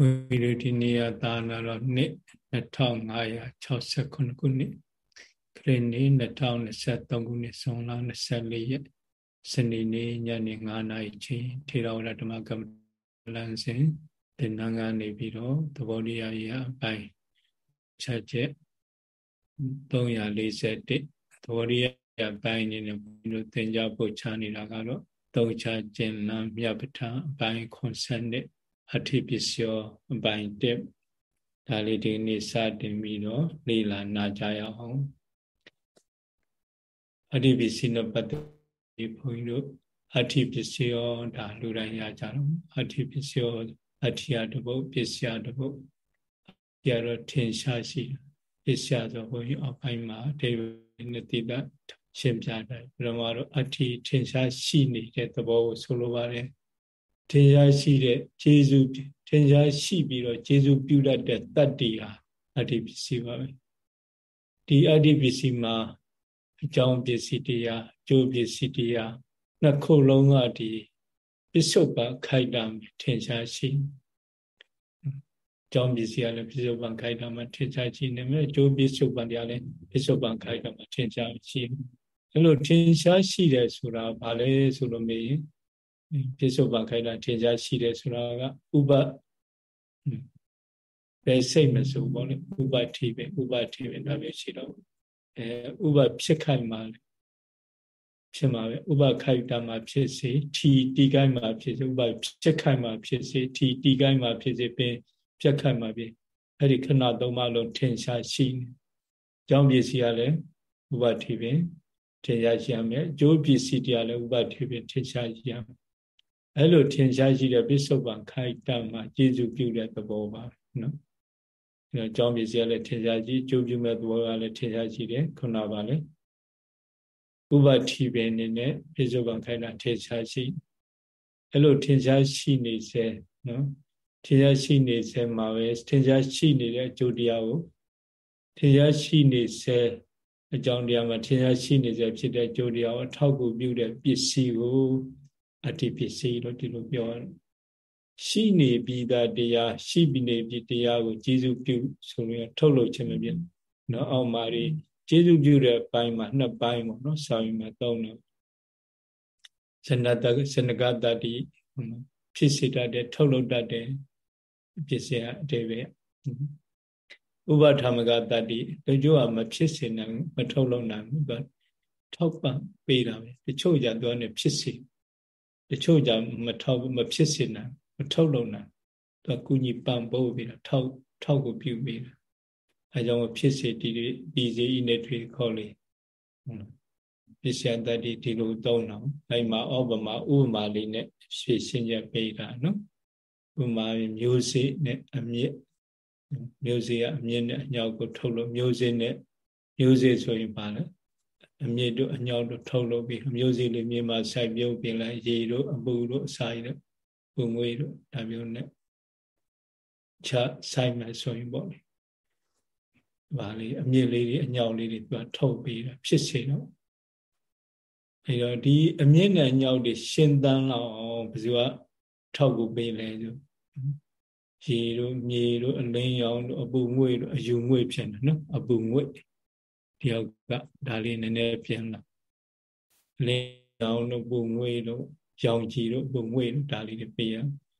ဝိရဒီနေယသာနာတော်နှစ်2569ခုနှစ်ခရစ်နှစ်2023ခုနှစ်ဇွန်လ24ရက်စနေနေ့ညနေ9နာရီချိန်ထေရဝါဒဓမ္မကမ္မလန်စဉ်ဒီနန်းကနေပြီးတော့သဘောတရားရအပိုင်းချက်ချက်341သဘောတရားအပိုင်းနေနဲ့ဘုရားတို့သင်ကြားပို့ချနေတာကတော့သုံးချခြင်းလမ်းမြတ်ပဋ္ဌာန်းအပိုင်း90 အထိပစ္စယောအပိုင်းတက်ဒါလေးဒီနေ့စတင်ပြီးတော့လေ့လာနာကြရအောင်အထိပစ္စည်းနဲ့ပတ်သက်ပြီးဘုန်းကြီးတို့အထိပစ္စယောဒါလူတိုင်းရကြတော့အထိပစ္စယောအထိယတပုတ်ပစ္စယတပုတ်ပြတော့ထင်ရှားရှိပစ္စယဆိုဘုန်းကြီးအပိုင်းမှာဒေဝနဲ့တိတရှင်းပြတယ်ဘုရားမတို့အထိထင်ရှားရှိနေတဲ့သဘောကိုဆိုလိုပါတယ် ထင်ရှားရှိတဲ့ခြေစုထင်ရှားရှိပြီးတော့ခြေစုပြုတတ်တဲ့တတ္တိဟာအတ္တိပစ္စည်းပါပဲဒီအတ္တိပစ္စည်းမှာအကြောင်းပစ္စည်းတရားအကျိုးပစ္စည်းတရားနှစ်ခုလုံးကဒီပစ္စုပန်ခိုက်တာထင်ရှားရှိကြောင်းပစ္စည်းကလည်းပစ္စုပန်ခိုက်တာမှာထင်ရှားရှိနေမယ်အကျိုးပစ္စုပန်တရားလည်းပစ္စုပန်ခိုက်တာမှာထင်ရှားရှိအဲ့လိုထင်ရှားရှိတယ်ဆိုတာဘာလဲဆိုလို့မေးရင် ပြစ္ဆုတ်ပံခိုက်တာထင်ရှားရှိတယ်ဆိုတာကဥပပဲစိတ်မစိုးပေါ့လေဥပတိပဲဥပတိပဲဒါပဲရှိတော့အဲဥပဖြစ်ခိုက်မှာဖြစ်မှာပဲဥပခိုက်တာမှာဖြစ်စေထီတီကိုင်းမှာဖြစ်စေဥပဖြစ်ခိုက်မှာဖြစ်စေထီတီကိုင်းမှာဖြစ်စေပင်ပြက်ခိုက်မှာဖြစ်အဲ့ဒီခဏသုံးပါလုံးထင်ရှားရှိနေ။ကြောင်းပစ္စည်းကလည်းဥပတိပင်ထင်ရှားရှိရမယ်။အကျိုးပစ္စည်းတရားလည်းဥပတိပင်ထင်ရှားရှိရမယ် အဲ့လိုထင်ရှားရှိတဲ့ပိဿုပန်ခိုက်တမှာကျေစုပြုတဲ့သဘောပါနော်အဲအကြောင်းပစ္စည်းကလည်းထင်ရှားရှိကျိုးပြုမဲ့သဘောကလည်းထင်ရှားရှိတယ်ခုနပါလေဥပတိပင်နေနဲ့ပိဿုပန်ခိုက်တာထင်ရှားရှိအဲ့လိုထင်ရှားရှိနေစေနော်ထင်ရှားရှိနေစေမှာပဲထင်ရှားရှိနေတဲ့အကျိုးတရားကိုထင်ရှားရှိနေစေအကြောင်းတရားမှာထင်ရှားရှိနေစေဖြစ်တဲ့အကျိုးတရားကိုအထောက်အကူပြုတဲ့ပစ္စည်းကို အတ္တိပစ္စည်းလို့ဒီလိုပြောရတယ်ရှိနေပြီးသားတရားရှိပြီးနေပြီးတရားကိုကျေစုပြုဆိုရင်ထုတ်လို့ခြင်းမဖြစ်နော်အောက်မှာဒီကျေစုပြုတဲ့ဘိုင်းမှာနှစ်ဘိုင်းပေါ့နော်စာရင်မှာသုံးတယ်ဇနတဇနကတတိဖြစ်စေတတ်တဲ့ထုတ်လို့တတ်တဲ့ပစ္စည်းအတေပဲဥပဓမ္မကတတိတချို့ကမဖြစ်စေနိုင်မထုတ်လို့နိုင်ဘူးထောက်ပံ့ပေးတာပဲတချို့ကြတော့ねဖြစ်စေတ ချို့ကြောင့်မထောက်မဖြစ်စေနိုင်မထုတ်လို့နိုင်သူကကုညီပံပိုးပြီးတော့ထောက်ထောက်ကိုပြုပြီးတာအဲကြောင့်ဖြစ်စေဒီဒီစေဤနဲ့တွေ့ခေါ်လေပစ္စယတတ္တိဒီလိုသုံးတော့အဲ့မှာဩပမာဥပမာလေးနဲ့ရှင်းရှင်းရပေးတာနော်ဥပမာမျိုးစေ့နဲ့အမြင့်မျိုးစေ့ကအမြင့်နဲ့အညောက်ကိုထုတ်လို့မျိုးစေ့နဲ့မျိုးစေ့ဆိုရင်ပါလဲ အမြင့်တို့အညောက်တို့ထုတ်လုပ်ပြီးအမျိုးစီလေးမြေမှာစိုက်ပြုတ်ပြင်လိုက်ရေတို့အပူတို့အစာရတို့ပုံငွေတို့ဒါမျိုးနဲ့ချစိုက်မယ်ဆိုရင်ပေါ့လေ။ဗာလေအမြင့်လေးတွေအညောက်လေးတွေသူကထုတ်ပြီးတာဖြစ်စေတော့အဲတော့ဒီအမြင့်နဲ့အညောက်တွေရှင်းတန်းလောက်အောင်ဘယ်သူကထောက်ကိုပေးလဲဆိုရေတို့မြေတို့အလင်းရောင်တို့အပူငွေတို့အယူငွေဖြစ်နေနော်အပူငွေ တယောက်ကဒါလေးနည်းနည်းပြန်လာလင်းအောင်တို့ပုံငွေတို့ရောင်ကြီးတို့ပုံငွေတို့ဒါလေးတွေပေးရ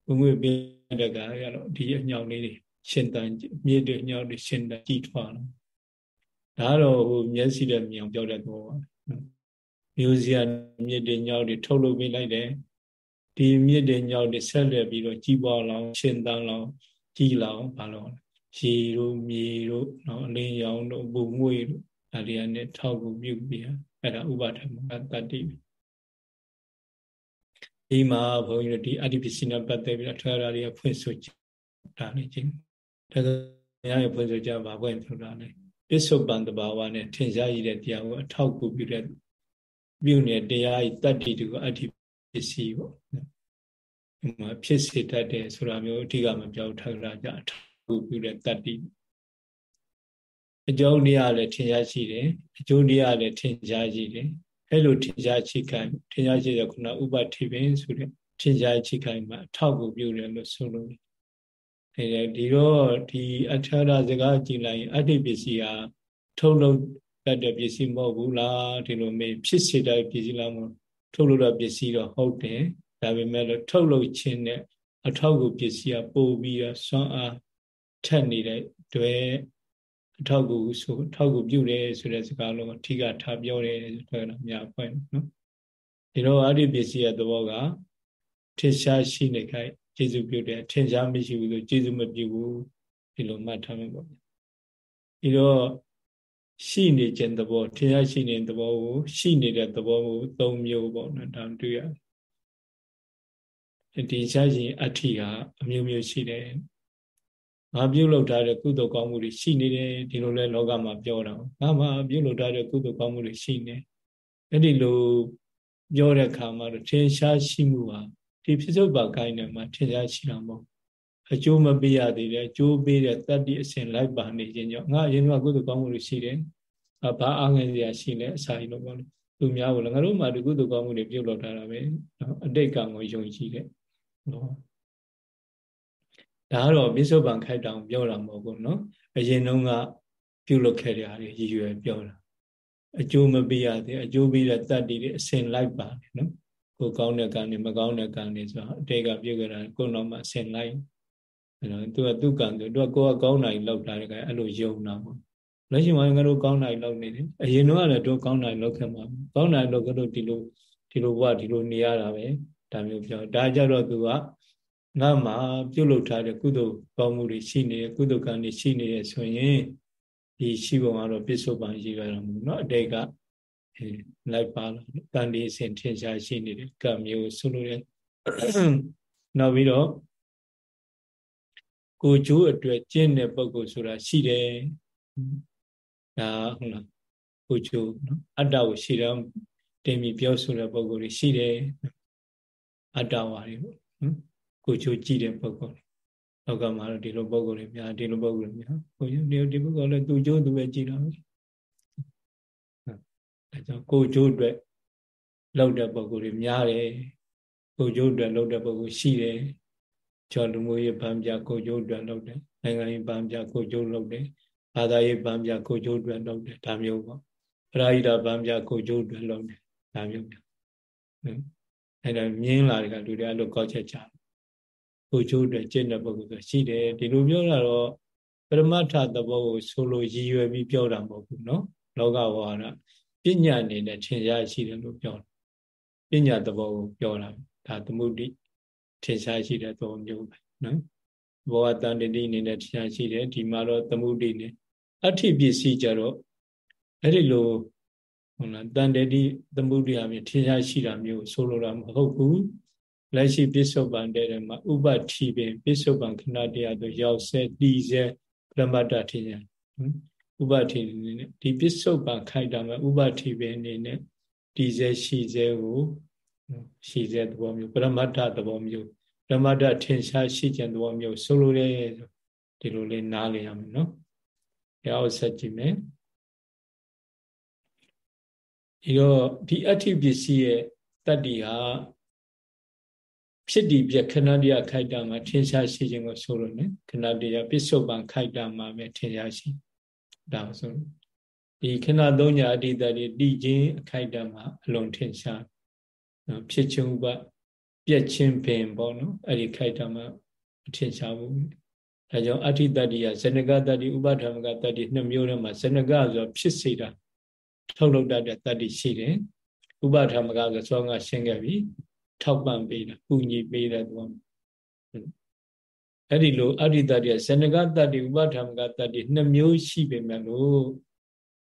ပုံငွေပေးတဲ့ကရတော့ဒီအညောင်လေးတွေရှင်တန်မြစ်တွေညောင်တွေရှင်တန်ကြည်ထွားတော့ဒါတော့ဟိုမျက်စိနဲ့မြင်ပြောတဲ့သဘောပါမျိုးစရာမြစ်တွေညောင်တွေထုတ်လုပ်ပေးလိုက်တယ်ဒီမြစ်တွေညောင်တွေဆက်လက်ပြီးတော့ကြီးပွားလောင်ရှင်တန်လောင်ကြီးလောင်ဘာလို့ရေတို့မြေတို့နော်အလင်းရောင်တို့ပုံငွေတို့ ဒါတွေကနဲ့ထောက်ကူပြုပြီးအဲ့ဒါဥပါဒမတတ္တိဒီမှာဘုန်းကြီးတို့ဒီအတ္တိပစ္စည်းနဲ့ပတ်သက်ပြီးတော့ထွေရာတွေကဖွင့်ဆိုကြတာနေချင်းဒါဆိုများရဖွင့်ဆိုကြပါဘွင့်ဆိုတာလေပစ္စုပန်တဘာဝနဲ့ထင်ရှားရတဲ့တရားကိုအထောက်ကူပြုတဲ့ပြုနေတရားဤတတ္တိတူအတ္တိပစ္စည်းပေါ့ဒီမှာဖြစ်စေတတ်တယ်ဆိုတာမျိုးအဓိကမပြောထောက်ရကြအထောက်ကူပြုတဲ့တတ္တိ အကျိုးတရားလည်းထင်ရှားရှိတယ်အကျိုးတရားလည်းထင်ရှားရှိတယ်အဲ့လိုထင်ရှားချိခံထင်ရှားရှိတဲ့ခုနဥပတိပင်ဆိုတဲ့ထင်ရှားချိခံမှာအထောက်ကိုပြုတယ်လို့ဆိုလို့အဲဒီတော့ဒီအထာရစကားကြည်လိုက်ရင်အတ္တိပစ္စည်းဟာထုတ်လုပ်တတ်တဲ့ပစ္စည်းမဟုတ်ဘူးလားဒီလိုမေးဖြစ်စေတဲ့ပစ္စည်းလားမဟုတ်ထုတ်လုပ်တဲ့ပစ္စည်းတော့ဟုတ်တယ်ဒါပေမဲ့လို့ထုတ်လုပ်ခြင်းနဲ့အထောက်အကူပစ္စည်းကပို့ပြီးတော့စွမ်းအားထက်နေတဲ့တွေ့ အထောက်အကူဆိုအထောက်အကူပြုတယ်ဆိုတဲ့စကားလုံးအထီးကထားပြောတယ်ဆိုတော့အများဖွဲ့နော်ဒီတော့အဲ့ဒီပစ္စည်းရဲ့သဘောကထင်ရှားရှိနေခိုင်ကျေစုပြုတယ်ထင်ရှားမရှိဘူးဆိုကျေစုမပြုဘူးဒီလိုမှတ်ထားမှာပေါ့ဒီတော့ရှိနေခြင်းသဘောထင်ရှားရှိနေတဲ့သဘောကိုရှိနေတဲ့သဘောကို၃မျိုးပေါ့နော်ဒါတွေ့ရတယ်ဒီရှားရှင်အဋ္ဌိဟာအမျိုးမျိုးရှိတယ် ငါပြုတ်လောက်ထားတဲ့ကုသိုလ်ကောင်းမှုတွေရှိနေတယ်ဒီလိုလဲလောကမှာပြောတာငါမှပြုတ်လောက်ထားတဲ့ကုသိုလ်ကောင်းမှုတွေရှိနေအဲ့ဒီလိုပြောတဲ့အခါမှာတော့ထင်ရှားရှိမှုဟာဒီဖြစ်စုပ်ပါကိုင်းတယ်မှာထင်ရှားရှိတာမဟုတ်အကျိုးမပေးရသေးတယ်အကျိုးပေးတဲ့တတ္တိအစဉ်လိုက်ပါနေခြင်းကြောင့်ငါအရင်ကကုသိုလ်ကောင်းမှုတွေရှိတယ်ဘာအားငယ်စရာရှိလဲအစာကြီးလို့ပြောလို့သူများကိုလည်းငါတို့မှဒီကုသိုလ်ကောင်းမှုတွေပြုတ်လောက်ထားတာပဲအတိတ်ကံကိုယုံကြည်တဲ့နော် ဒါကတော့ပြစ္ဆုတ်ပံခိုက်တောင်ပြောတာမဟုတ်ဘူးနော်အရင်တုန်းကပြုလုပ်ခဲ့တဲ့အားတွေရည်ရွယ်ပြောတာအကျိုးမပေးရသေးအကျိုးပေးတဲ့တတ္တိတွေအစဉ်လိုက်ပါတယ်နော်ကိုကောင်းတဲ့ကံတွေမကောင်းတဲ့ကံတွေဆိုတော့အတိတ်ကပြုတ်ကြတာကိုယ်တော်မှအစဉ်လိုက်အဲတော့သူကသူ့ကံသူကကိုယ်ကကောင်းနိုင်လောက်တာလည်းအဲ့လိုယုံတာပေါ့လက်ရှိမှာငါတို့ကောင်းနိုင်လောက်နေတယ်အရင်တော့လည်းတို့ကောင်းနိုင်လောက်ခဲ့မှာကောင်းနိုင်လောက်ကတော့ဒီလိုဒီလိုဘဝဒီလိုနေရတာပဲဒါမျိုးပြောဒါကြတော့သူက ငါမှာပြုတ်လုထားတဲ့ကုသိုလ်ကောင်းမှုတွေရှိနေတယ်ကုသိုလ်ကံတွေရှိနေတယ်ဆိုရင်ဒီရှိပုံကတော့ပြစ္ဆုတ်ပံရှိကြတာမဟုတ်เนาะအတိတ်ကအဲလိုက်ပါလာတန်ဒီအစဉ်ထင်ရှားရှိနေတဲ့ကံမျိုးဆိုလိုတဲ့နောက်ပြီးတော့ကိုကျိုးအတွက်ကျင့်တဲ့ပုံကိုဆိုတာရှိတယ်ဒါဟုတ်လားကိုကျိုးနော်အတ္တကိုရှိတော့တင်ပြီးပြောဆိုတဲ့ပုံကိုရှိတယ်အတ္တဝါတွေပေါ့နော် ကိုချိုးကြည့်တဲ့ပုဂ္ဂိုလ်လောကမှာတော့ဒီလိုပုဂ္ဂိုလ်တွေများဒီလိုပုဂ္ဂိုလ်တွေများဘုရားဒီဒီပုဂ္ဂိုလ်လည်းသူချိုးသူပဲကြည့်တာပဲအဲကြောင့်ကိုချိုးအတွက်လောက်တဲ့ပုဂ္ဂိုလ်တွေများတယ်ကိုချိုးအတွက်လောက်တဲ့ပုဂ္ဂိုလ်ရှိတယ်ကျော်လူမျိုးရေးဗန်းပြကိုချိုးအတွက်လောက်တယ်နိုင်ငံရေးဗန်းပြကိုချိုးလောက်တယ်ဘာသာရေးဗန်းပြကိုချိုးအတွက်လောက်တယ်ဒါမျိုးပေါ့ပရာဟိတဗန်းပြကိုချိုးအတွက်လောက်တယ်ဒါမျိုးပေါ့အဲ့ဒါမြင်းလာတွေကလူတွေအဲ့လိုကောက်ချက်ကြတယ် ကိုချိုးအတွက်ကျင့်တဲ့ပုဂ္ဂိုလ်ဆိုရှိတယ်ဒီလိုပြောတာတော့ပရမတ္ထသဘောကိုဆိုလိုရည်ရွယ်ပြီးပြောတာမဟုတ်ဘူးเนาะလောကဝါဒပညာအနေနဲ့ထင်ရှားရှိတယ်လို့ပြောတာပညာသဘောကိုပြောတာဒါသမုဒိထင်ရှားရှိတဲ့သဘောမျိုးပဲနော်ဘောတန်တတိအနေနဲ့ထင်ရှားရှိတယ်ဒီမှာတော့သမုဒိနဲ့အဋ္ဌိပစ္စည်းကြတော့အဲ့ဒီလိုဟုတ်လားတန်တတိသမုဒိအမြင်ထင်ရှားရှိတာမျိုးဆိုလိုတာမဟုတ်ဘူး လက်ရှိပစ္စုပန်တဲ့မှာဥပတိပင်ပစ္စုပန်ခဏတရားတို့ရောက်ဆဲတီးဆဲပရမတ္တထင်ရဥပတိအနေနဲ့ဒီပစ္စုပန်ခိုက်တာမှာဥပတိပင်အနေနဲ့တီးဆဲရှိဆဲကိုရှိဆဲသဘောမျိုးပရမတ္တသဘောမျိုးပရမတ္တထင်ရှားရှိခြင်းသဘောမျိုးဆိုလိုတဲ့ဒီလိုလေးနားလည်ရမယ်နော်။ရောဆက်ကြည့်မယ်။ဒီတော့ဒီအဋ္ဌိပစ္စည်းရဲ့တတ္တိဟာ ဖြစ်တည်ပြခဏတရားခိုက်တာမှာထင်ရှားရှိခြင်းကိုဆိုလို့ ਨੇ ခဏတရားပစ္စုပန်ခိုက်တာမှာပဲထင်ရှားရှိဒါဆိုဒီခဏသုံးညာအတ္တိတည်းတည်ခြင်းအခိုက်တာမှာအလုံးထင်ရှားနော်ဖြစ်ခြင်းဥပပြက်ခြင်းပင်ပေါ့နော်အဲ့ဒီခိုက်တာမှာအထင်ရှားဘူးဒါကြောင့်အတ္တိတ္တိယဇနကတ္တိဥပဓမ္မကတ္တိနှစ်မျိုးထဲမှာဇနကဆိုဖြစ်စေတာထုတ်လုပ်တတ်တဲ့တတ္တိရှိတယ်ဥပဓမ္မကဆိုစောကရှင်းခဲ့ပြီ ထောက်ပံ့ပေးတာကူညီပေးတဲ့သဘောအဲ့ဒီလိုအဋ္ဌိတ္တိဇဏကတ္တိဥပဓမ္မကတ္တိနှစ်မျိုးရှိပေမဲ့လို့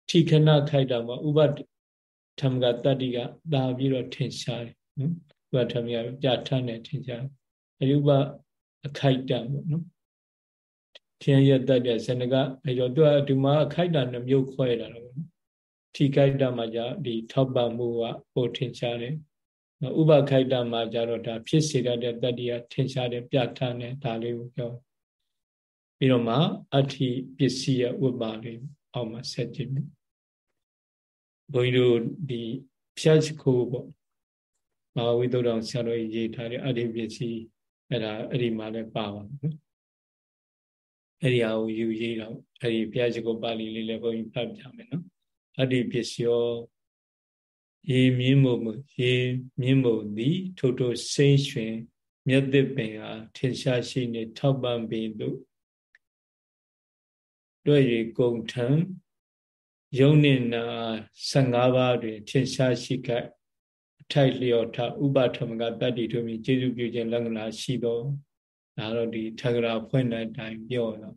ထိခဏခိုက်တာမှာဥပဓမ္မကတ္တိကသာပြီးတော့ထင်ရှားတယ်နော်ဥပဓမ္မကပြဋ္ဌာန်းတယ်ထင်ရှားအဲ့ဒီဥပအခိုက်တံပေါ့နော်ထင်ရတတ်တဲ့ဇဏကအဲ့တော့သူကဒီမှာအခိုက်တံနှမျိုးခွဲတာတော့ထိခိုက်တာမှာじゃဒီထောက်ပံ့မှုကပိုထင်ရှားတယ် ဥပခိုက်တာမှာကြတော့ဒါဖြစ်စေတဲ့တတ္တိယထင်ရှားတဲ့ပြဋ္ဌာန်းတဲ့ဒါလေးကိုပြောပြီးတော့မှအဋ္ဌိပစ္စည်းရဲ့ဥပပါလေးအောက်မှာဆက်ကြည့်မယ်ဘုန်းကြီးတို့ဒီဖြတ်ခိုးပေါ့မဟာဝိသုဒ္ဓံဆရာတော်ရေးထားတဲ့အဋ္ဌိပစ္စည်းအဲ့ဒါအဲ့ဒီမှာလည်းပါပါနော်အဲ့ဒီဟာကိုယူရေးတော့အဲ့ဒီဘုရားရှိခိုးပါဠိလေးလည်းဘုန်းကြီးဖတ်ပြမယ်နော်အတ္တိပစ္စယော ရေမြင့်မို့ရေမြင့်မို့သည်ထို့ထို့စိမ့်ရွှင်မြတ်သစ်ပင်ဟာထင်ရှားရှိနေထောက်ပံ့ပြီးလို့တွေ့၍ကုံထံယုံနေနာ15ပါးတွင်ထင်ရှားရှိခိုက်အထိုက်လျော်ထဥပထမကတတ္တိတို့မြည်ကျေစုပြုခြင်းလက္ခဏာရှိသောဒါတော့ဒီထဂရာဖွင့်တဲ့အတိုင်းပြောတော့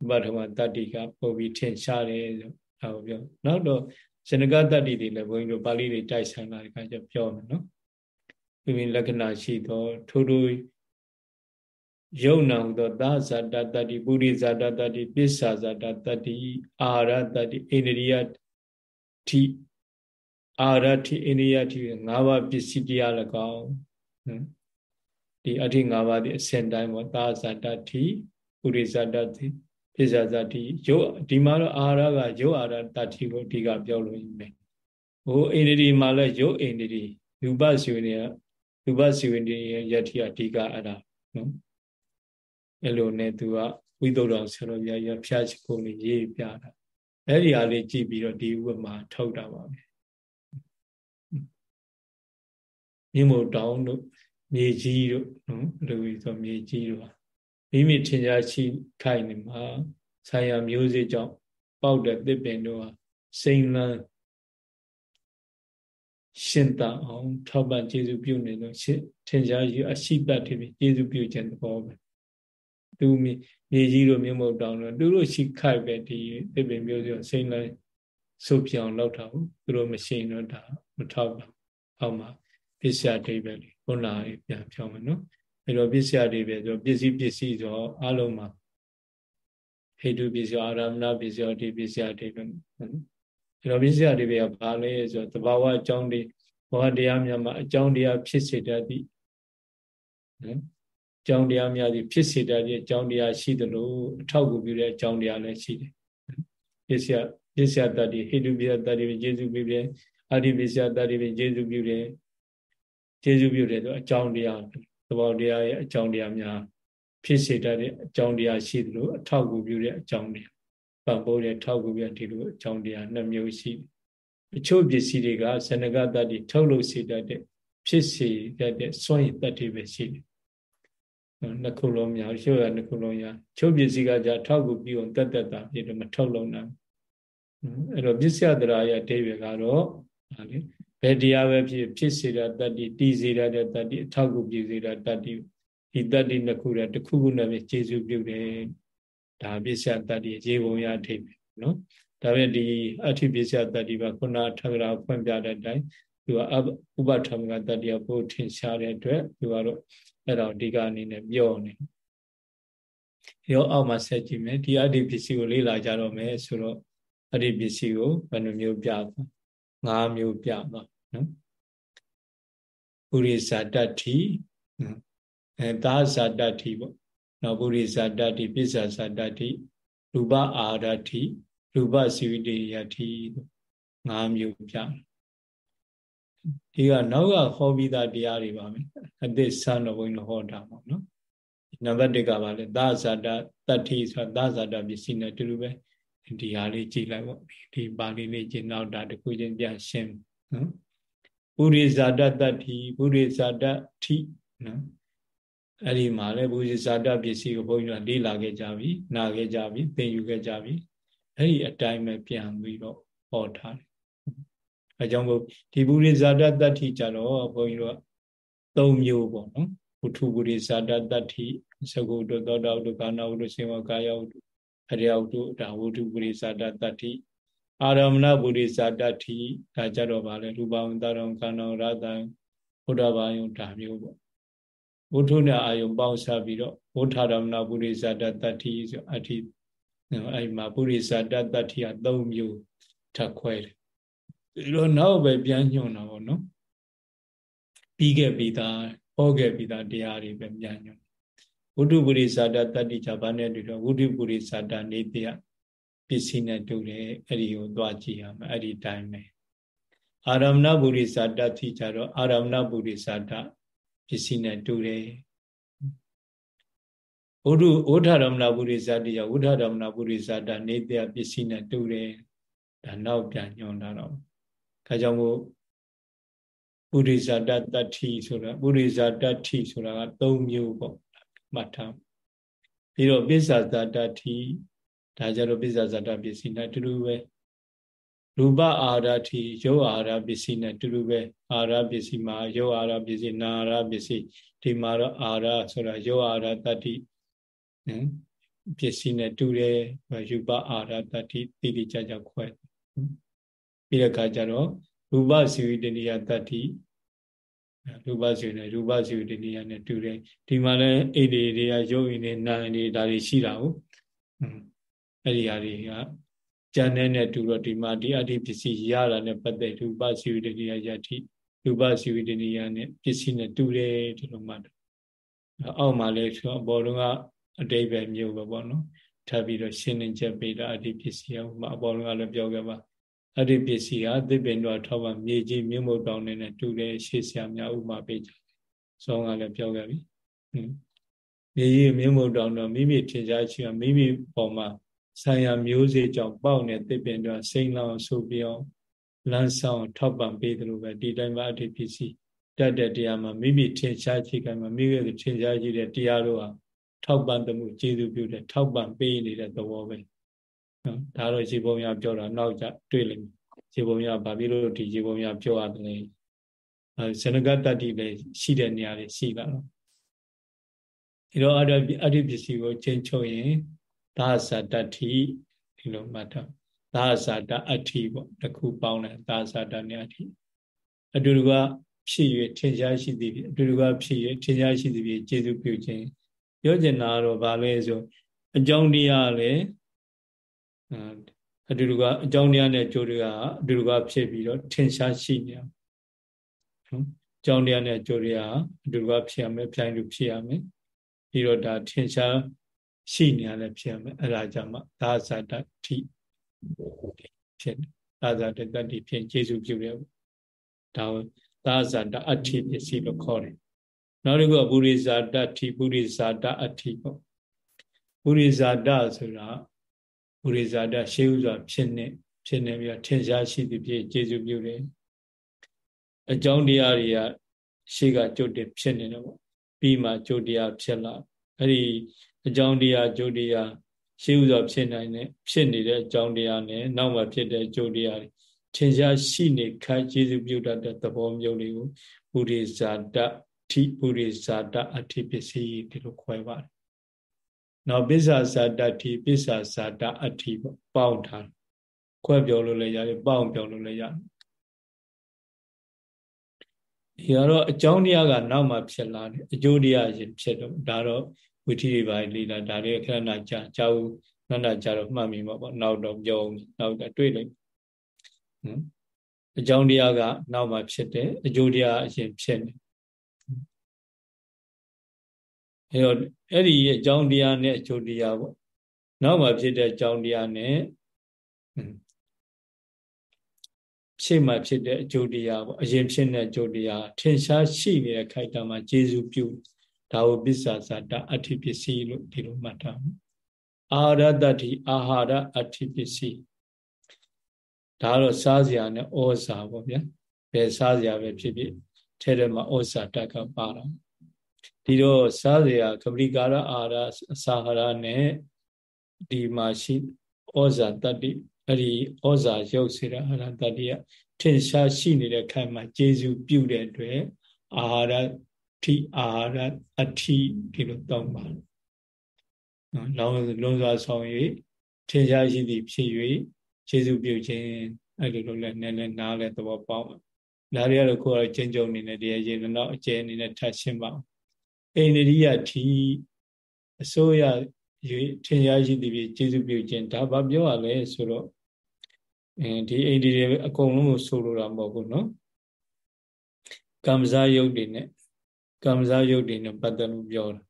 ဥပထမတတ္တိကပို့ပြီးထင်ရှားတယ်ဆိုဒါကိုပြောနောက်တော့ ဇနကတတ္တိတွေလည်းဘုန်းကြီးတို့ပါဠိတွေတိုက်ဆိုင်လာတဲ့အခါကျပြောမယ်နော်ပြင်းလက္ခဏာရှိသောထိုးထိုးယုံနာဟုသောသာဇာတတတ္တိပုရိဇာတတတ္တိပစ္ဆာဇာတတတ္တိအာရတတ္တိအိန္ဒိယတိအာရတိအိန္ဒိယတိ၅ပါးပစ္စည်းတရား၎င်းဒီအဋ္ဌိ၅ပါးဒီအစဉ်တိုင်းပေါ့သာဇာတတ္တိပုရိဇာတတ္တိ ပစ္ဆာဇာတိယုတ်ဒီမှာတော့အာရကယုတ်အာရတတ္တိကိုအဓိကပြောလို့ရမယ်ဟိုအိန္ဒိမှာလည်းယုတ်အိန္ဒိရူပစီဝိနေရူပစီဝိနေယတိအဓိကအဲ့ဒါနော်အဲ့လိုနဲ့သူကဝိသုဒ္ဓအောင်ဆရာတော်ဘုရားကြီးဖျားချခုံလေးရေးပြတာအဲ့ဒီဟာလေးကြည့်ပြီးတော့ဒီဥပမာထုတ်တာပါပဲမြင့်မို့တောင်းတို့မြေကြီးတို့နော်လူကြီးဆိုမြေကြီးတို့ မိမိထင်ရှားရှိခိုင်နေမှာဆာယမျိုးစေ့ကြောင့်ပေါက်တဲ့တစ်ပင်တို့ဟာစိန်လန်းရှင်တအောင်ထောက်ပံ့ကျေစုပြုနေလို့ထင်ရှားရှိအရှိတတ်တယ်ကျေစုပြုခြင်းသဘောပဲသူမြေကြီးတို့မြို့မုတ်တောင်တို့သူတို့ရှိခိုက်ပဲဒီသစ်ပင်မျိုးစုစိမ့်လိုက်ဆုပ်ပြောင်လောက်တာဘူးသူတို့မရှိရင်တော့ဒါမထောက်ပါအောက်မှာပစ္စယဒိဗ္ဗေလေးခုနကပြန်ပြောမယ်နော် အဲတော့ပစ္စယဒိဗ္ဗေဆိုပစ္စည်းပစ္စည်းဆိုအလုံးမှာဟေတုပစ္စယအာရမဏပစ္စယဒီပစ္စယဒိဗ္ဗေအဲတော့ပစ္စယဒိဗ္ဗေကဘာလဲဆိုတော့တဘာဝအကြောင်းတွေဘောတရားများမှာအကြောင်းတရားဖြစ်စေတတ်သည့်နော်ကြောင်းတရားများသည်ဖြစ်စေတတ်တဲ့အကြောင်းတရားရှိသလိုအထောက်အကူပြုတဲ့အကြောင်းတရားလည်းရှိတယ်ပစ္စယပစ္စယတတ္တိဟိတုပစ္စယတတ္တိပဲကျေစုပြုတယ်အာရိပစ္စယတတ္တိပဲကျေစုပြုတယ်ကျေစုပြုတယ်ဆိုအကြောင်းတရား သဘောတရားရဲ့အကြောင်းတရားများဖြစ်စေတတ်တဲ့အကြောင်းတရားရှိသလိုအထောက်အကူပြုတဲ့အကြောင်းတရားပံ့ပိုးတဲ့ထောက်ကူပြဒီလိုအကြောင်းတရားနှစ်မျိုးရှိတယ်အချို့ပစ္စည်းတွေကဇနကတတ္တိထုတ်လို့စေတတ်တဲ့ဖြစ်စေတတ်တဲ့စွန့်ရည်တတ္တိပဲရှိတယ်နှစ်ခုလုံးများရှုရနှစ်ခုလုံးရချုပ်ပစ္စည်းကじゃထောက်ကူပြီးအောင်တက်တက်တာပြည့်တယ်မထုတ်လုံးနိုင်အဲ့တော့ပစ္စယတရာရဲ့အဓိပ္ပာယ်ကတော့ဟာလေ ဘယ်တရားပဲဖြစ်ဖြစ်စေတာတတ္တိတည်စေတာတဲ့တတ္တိအထောက်ကူပြုစေတာတတ္တိဒီတတ္တိနှစ်ခုတဲ့တစ်ခုခုနဲ့ပဲကျေစုပြုတယ်ဒါပစ္စယတတ္တိခြေပုံရအဓိပ္ပာယ်နော်ဒါပေမဲ့ဒီအဋ္ဌိပစ္စယတတ္တိကခုနထကရာဖွင့်ပြတဲ့အတိုင်းသူကဥပထမကတတ္တိကပို့ထင်ရှားတဲ့အတွက်သူကတော့အဲ့တော့ဒီကအနေနဲ့ပြောနေရောအောက်မှာဆက်ကြည့်မယ်ဒီအတ္တိပစ္စည်းကိုလေ့လာကြတော့မယ်ဆိုတော့အတ္တိပစ္စည်းကိုဘယ်နှမျိုးပြသွား ၅မျိုးပြသွားနော်ပုရိသတတ္တိအဲသာဇာတတ္တိပေါ့နော်ပုရိသတတ္တိပစ္ဆာဇာတတ္တိရူပအာရတ္တိရူပစီဝိတေယတ္တိ၅မျိုးပြဒီကနောက်ကဟောပြီးသားတရားတွေပါမယ်အသစ်ဆန်းတော်ဘုန်းကြီးဟောတာပေါ့နော်နံပါတ်1ကပါလေသာဇာတတတ္ထိဆိုတာသာဇာတပစ္စည်းနဲ့တူတူပဲ ဒီဟာလေးကြည့်လိုက်ပေါ့ဒီပါဠိလေးကျင့်တော့တာတခုချင်းပြန်ရှင်းနော်ပုရိဇာတတတ္ထိပုရိဇာတထိနော်အဲ့ဒီမှာလေပုရိဇာတပစ္စည်းကိုဘုန်းကြီးကလေ့လာခဲ့ကြပြီနားခဲ့ကြပြီသင်ယူခဲ့ကြပြီအဲ့ဒီအတိုင်းပဲပြန်ပြီးတော့ဟောထားတယ်အဲကြောင့်မို့ဒီပုရိဇာတတ္တိကြတော့ဘုန်းကြီးတို့သုံးမျိုးပေါ့နော်ဘုထုပုရိဇာတတ္တိသကုတ္တသောတာဝတ္တကာနာဝတ္တစေဝကာယဝတ္တ အရိယဝတ္တဒါဝုထုပုရိဇာတတ္တိအာရမဏပုရိဇာတတ္တိဒါကြတော့ဗာလဲရူပဝံတရံခန္ဓာရတံဘုဒ္ဓဘာယုဒါမျိုးပေါ့ဝုထုနဲ့အာယုံပေါင်းစားပြီးတော့ဝဋ္ဌရမဏပုရိဇာတတ္တိဆိုအဋ္ဌိအဲ့မှာပုရိဇာတတ္တိက၃မျိုးထပ်ခွဲတယ်ဒီတော့နောက်ပဲပြန်ညွှန်တာပေါ့နော်ပြီးခဲ့ပြီးသားဟောခဲ့ပြီးသားတရားတွေပဲပြန်ညွှန် ဝုဒ္ဓပုရိသတာတတ္တိချဘာနဲ့တူတော့ဝုဒ္ဓပုရိသတာနေတရားပစ္စည်းနဲ့တူတယ်အဲ့ဒီကိုသွားကြည့်ရမယ်အဲ့ဒီတိုင်းပဲအာရမဏပုရိသတာတိကြတော့အာရမဏပုရိသတာပစ္စည်းနဲ့တူတယ်ဝုဒ္ဓဝဋ္ဌရမဏပုရိသတိယဝဋ္ဌရမဏပုရိသတာနေတဲ့ပစ္စည်းနဲ့တူတယ်ဒါနောက်ပြန်ညွှန်တာတော့ဒါကြောင့်မို့ပုရိသတတ္တိဆိုတာပုရိသတတ္တိဆိုတာက၃မျိုးပေါ့ မှတ်ထားပြီးတော့ပစ္ဆာဇာတ္တိဒါကြတော့ပစ္ဆာဇာတပစ္စည်းနဲ့တူတူပဲရူပအာရတိရုပ်အာရပစ္စည်းနဲ့တူတူပဲအာရပစ္စည်းမှာရုပ်အာရပစ္စည်းနာအာရပစ္စည်းဒီမှာတော့အာရဆိုတာရုပ်အာရတတ္တိနော်ပစ္စည်းနဲ့တူတယ်ယူပအာရတတ္တိတိတိကျကျခွဲပြီးတဲ့အခါကျတော့ရူပစီဝိတ္တိယတတ္တိ ရူပစီနဲ့ရူပစီဝိတ္တိယနဲ့တူတယ်ဒီမှာလည်းအိတ်တွေတွေကရုပ်ရည်တွေနာမ်တွေဒါတွေရှိတာဟုတ်အဲ့ဒီဟာတွေကကြံတဲ့နဲ့တူတော့ဒီမှာဒီအဋ္ဌိပစ္စည်းရတာနဲ့ပတ်သက်ရူပစီဝိတ္တိယယတိရူပစီဝိတ္တိယနဲ့ပစ္စည်းနဲ့တူတယ်ဒီလိုမှတ်အောက်မှာလည်းဆိုအပေါ်ကအတိတ်ပဲမျိုးပဲပေါ့နော်ထပ်ပြီးတော့ရှင်းလင်းချက်ပေးတာအဋ္ဌိပစ္စည်းဟိုမှာအပေါ်ကလည်းပြောခဲ့ပါ အဋ္ဌိပစ္စည်းဟာသစ်ပင်တော်ထောက်ပါမြေကြီးမြင့်မို့တောင်းနေတူတယ်ရှေ့ဆရာများဥမာပေးကြတယ်။ဆောင်းကလည်းပြောခဲ့ပြီ။မြေကြီးမြင့်မို့တောင်းတော့မိမိထင်ရှားရှိမိမိပေါ်မှာဆံရမျိုးစေ့ကြောင့်ပေါက်နေသစ်ပင်တော်စိမ့်လောင်ဆိုပြီးအောင်လမ်းဆောင်ထောက်ပံ့ပေးတယ်လို့ပဲဒီတိုင်းမှာအဋ္ဌိပစ္စည်းတတ်တဲ့တရားမှာမိမိထင်ရှားရှိကမှာမိမိရဲ့ထင်ရှားရှိတဲ့တရားတို့ဟာထောက်ပံ့မှုကျေစုပြုတဲ့ထောက်ပံ့ပေးနေတဲ့သဘောပဲ နော်ဒါတော့ရေပုံရပြောတာနောက်ကြတွေ့လိမ့်မယ်ရေပုံရဘာဖြစ်လို့ဒီရေပုံရပြောရတယ်လဲအဲဇနကတတ္တိလည်းရှိတဲ့နေရာတွေရှိလာတော့ဒီတော့အတ္တအတ္တိပစ္စည်းကိုချင်းချုပ်ရင်သာသတတ္တိဒီလိုမှတ်ထားသာသတအဋ္ဌိပေါ့တစ်ခုပေါင်းတယ်သာသတနဲ့အဋ္ဌိအတူတူကဖြစ်၍ထင်ရှားရှိသည်အတူတူကဖြစ်၍ထင်ရှားရှိသည်ဖြင့်ကျေစုပြုခြင်းပြောကျင်တာတော့ဗာလဲဆိုအကြောင်းတရားလည်း အတူတူကအကြောင်းတရားနဲ့ကြိုးတွေကအတူတူကဖြစ်ပြီးတော့ထင်ရှားရှိနေအောင်နော်အကြောင်းတရားနဲ့ကြိုးတွေကအတူတူကဖြစ်ရမယ်ဖြိုင်းလို့ဖြစ်ရမယ်ပြီးတော့ဒါထင်ရှားရှိနေရလဲဖြစ်ရမယ်အဲ့ဒါကြောင့်မှသာဇာတတိဖြစ်သာဇာတတတိဖြစ်ကျေစုပြုတယ်ဒါသာဇာတအဋ္ဌိပစ္စည်းလို့ခေါ်တယ်နောက်တစ်ခုကပုရိဇာတတိပုရိဇာတအဋ္ဌိပေါ့ပုရိဇာတဆိုတာ ပုရိဇာတရှေးဥစွာဖြစ်နေဖြစ်နေပြီးထင်ရှားရှိသည်ဖြစ်ကျေစုပြုတယ်အကြောင်းတရားတွေကရှေးကကြုတ်တင်ဖြစ်နေတယ်ပေါ့ပြီးမှကြုတ်တရားဖြစ်လာအဲ့ဒီအကြောင်းတရားကြုတ်တရားရှေးဥစွာဖြစ်နိုင်တဲ့ဖြစ်နေတဲ့အကြောင်းတရားနဲ့နောက်မှဖြစ်တဲ့ကြုတ်တရားတွေထင်ရှားရှိနေခါကျေစုပြုတတ်တဲ့သဘောမျိုးတွေကိုပုရိဇာတထိပုရိဇာတအထိပစ္စည်းဒီလိုခွဲပါတယ် နောက်ပစ္ဆာဇာတထိပစ္ဆာဇာတအထိပေါ့ပေါင်းထားခွဲပြောလို့လည်းရတယ်ပေါင်းပြောလို့လည်းရတယ်ဒီကတော့အကြောင်းတရားကနောက်မှဖြစ်လာတယ်အကျိုးတရားရင်ဖြစ်တော့ဒါတော့ဝိထီတွေပါလေ့လာဒါတွေခဏနာကြာကြာဦးနန္ဒကြာတော့မှတ်မိမှာပေါ့နောက်တော့ပြောနောက်တော့တွေ့လိုက်နော်အကြောင်းတရားကနောက်မှဖြစ်တယ်အကျိုးတရားအရင်ဖြစ်နေ အဲတော့အဲ့ဒီအကြောင်းတရားနဲ့အကျိုးတရားပေါ့နောက်မှဖြစ်တဲ့အကြောင်းတရားနဲ့ရှေ့မှာဖြစ်တဲ့အကျိုးတရားပေါ့အရင်ဖြစ်တဲ့အကျိုးတရားထင်ရှားရှိနေတဲ့ခိုက်တာမှာကျေစုပြုဒါဝပစ္စာဇာတအဋ္ဌိပစ္စည်းလို့ဒီလိုမှတ်ထားအာဟာရတ္တိအာဟာရအဋ္ဌိပစ္စည်းဒါကတော့စားစရာနဲ့ဩဇာပေါ့ဗျာဘယ်စားစရာပဲဖြစ်ဖြစ်ထဲထဲမှာဩဇာတက်ကပါတော့ ဒီတော့စားစရာကပရိကာရအာရအစာဟာရနဲ့ဒီမှာရှိဩဇာတတ္တိအဲ့ဒီဩဇာရုပ်စေရအာရတတ္တိကထင်ရှားရှိနေတဲ့ခိုင်မှာကျေစုပြုတဲ့အတွက်အာဟာရထိအာဟာရအထိဒီလိုတောင်းပါနော်လောင်းလုံးစွာဆောင်၍ထင်ရှားရှိသည်ဖြစ်၍ကျေစုပြုခြင်းအဲ့လိုလိုလဲနည်းနည်းနားလဲသဘောပေါက်ဒါတွေကတော့ကိုယ်ကကျဉ်းကျုံနေနေတရားရင်တော့အကျဉ်းအနေနဲ့ထပ်ရှင်းပါအောင် အိန္ဒိယတိအစိုးရ၍ထင်ရှားရှိသည်ဖြင့်ကျေးဇူးပြုခြင်းဒါဘာပြောရလဲဆိုတော့အဲဒီအိန္ဒိယအကုန်လုံးကိုဆိုလိုတာမဟုတ်ဘူးနော်ကမ္မဇာယုတ်တွေနဲ့ကမ္မဇာယုတ်တွေနဲ့ပတ်သက်လို့ပြောတာ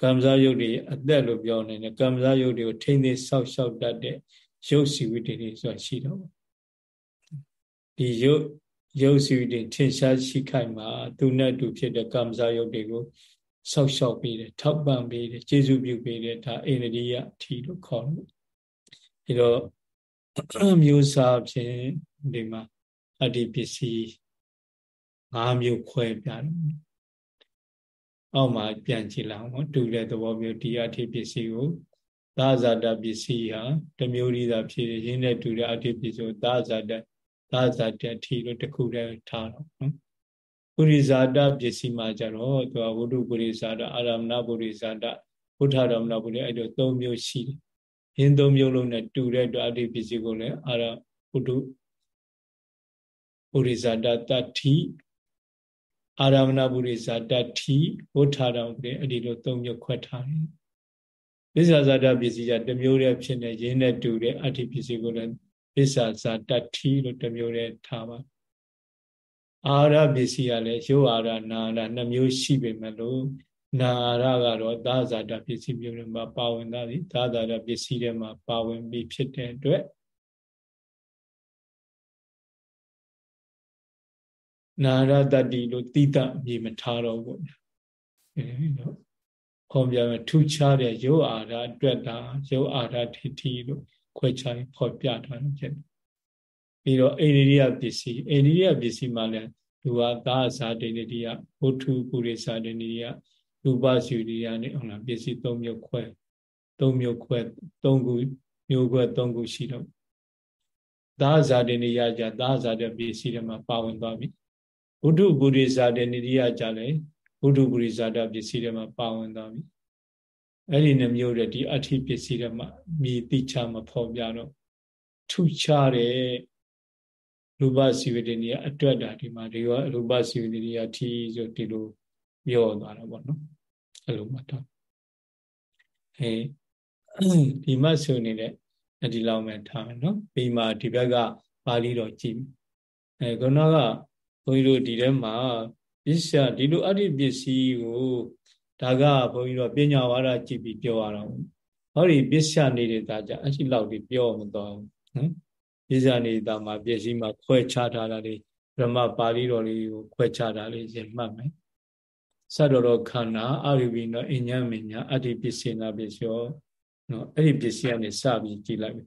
ကမ္မဇာယုတ်တွေအသက်လို့ပြောနေတယ်ကမ္မဇာယုတ်တွေကိုထိမ့်သိဆောက်ရှောက်တတ်တဲ့ယုတ်စီဝိတ္တိတွေဆိုတာရှိတော့ဒီယုတ်ယုတ်စီဝိတ္တိထင်ရှားရှိခိုင်မှာသူနဲ့တူဖြစ်တဲ့ကမ္မဇာယုတ်တွေကို ဆောက်ရှောက်ပေးတယ်ထောက်ပံ့ပေးတယ်ကျေးဇူးပြုပေးတယ်ဒါအိန္ဒိယထီလို့ခေါ်တယ်ပြီးတော့မျိုးစားဖြင့်ဒီမှာအတ္တိပစ္စည်း၅မျိုးခွဲပြတယ်အောက်မှာပြန်ကြည့်လောက်နော်တူတဲ့သဘောမျိုးဒီအတ္တိပစ္စည်းကိုသာဇာတပစ္စည်းဟာတမျိုးဤသာဖြစ်ရင်းနဲ့တူတဲ့အတ္တိပစ္စည်းကိုသာဇာတသာဇာတထီလို့တခုတည်းထားတော့နော် ပုရိဇာတပစ္စည်းမှာကြတော့သူကဝိတုပုရိဇာတအာရမဏပုရိဇာတဘုထာရမဏပုရိအဲ့လို၃မျိုးရှိတယ်။ရင်း၃မျိုးလုံးနဲ့တူတဲ့အတွက်အတ္တိပစ္စည်းကိုလည်းအာရဝိတုပုရိဇာတတတ္ထိအာရမဏပုရိဇာတတ္ထိဘုထာရမပုရိအဲ့ဒီလို၃မျိုးခွဲထားတယ်။ပစ္ဆာဇာတပစ္စည်းကတစ်မျိုးတည်းဖြစ်နေရင်းနဲ့တူတဲ့အတ္တိပစ္စည်းကိုလည်းပစ္ဆာဇာတတ္ထိလို့တစ်မျိုးတည်းထားပါ အာရပစ္စည်းကလည်းရုပ်အာရနာအာရနှစ်မျိုးရှိပေမဲ့လို့နာရကတော့သာဇာတပစ္စည်းမျိုးတွေမှာပါဝင်တာဒီသာဇာတပစ္စည်းတွေမှာပါဝင်ပြီးဖြစ်တဲ့အတွက်နာရတတ္တိလို့တိတအမြေမထားတော့ဘူးအဲတော့ခေါ်ပြမယ်ထူခြားတဲ့ရုပ်အာရအတွက်တာရုပ်အာရထိတိလို့ခွဲခြားဖော်ပြထားတယ်ဖြစ်တယ် ပြီးတော့အိန္ဒိယပစ္စည်းအိန္ဒိယပစ္စည်းမှာလည်းလူဟာသာဇာတိန္ဒိယဘုထုပုရိသတိန္ဒိယရူပစုရိယနဲ့ဟုတ်လားပစ္စည်း၃မျိုးခွဲ၃မျိုးခွဲ၃ခုမျိုးခွဲ၃ခုရှိတော့သာဇာတိန္ဒိယကြသာဇာတဲ့ပစ္စည်းတွေမှာပါဝင်သွားပြီဘုထုပုရိသတိန္ဒိယကြလည်းဘုထုပုရိသတာပစ္စည်းတွေမှာပါဝင်သွားပြီအဲ့ဒီနှမျိုးတဲ့ဒီအဋ္ဌိပစ္စည်းတွေမှာမြည်တိချမဖော်ပြတော့ထူခြားတဲ့ ရူပစီဝတိနေရအတွက်တာဒီမှာဒီကရူပစီဝတိနေရထီဆိုဒီလိုပြောသွားတာပေါ့နော်အဲ့လိုမှတ်တော့အဲဒီမှဆိုနေတဲ့ဒီလောက်ပဲထားမယ်နော်ပြီးမှဒီဘက်ကပါဠိတော်ကြည့်အဲခုနကဘုန်းကြီးတို့ဒီထဲမှာပစ္စယဒီလိုအဋ္ဌိပစ္စည်းကိုဒါကဘုန်းကြီးတို့ပညာဝါဒကြည့်ပြီးပြောရအောင်ဟောဒီပစ္စယနေတဲ့ဒါကြအဲ့ဒီလောက်ဒီပြောမသွားဘူးနော် နိစ္စနေတာမှာပစ္စည်းမှာခွဲခြားထားတာလေးဗြဟ္မပါဠိတော်လေးကိုခွဲခြားတာလေးရင်မှတ်မယ်စတော်တော်ခန္ဓာအာရိဝိနောအညံမညာအတ္တိပစ္စေနာပစ္စယောနော်အဲ့ဒီပစ္စည်းကနေစပြီးကြည်လိုက်ပြီ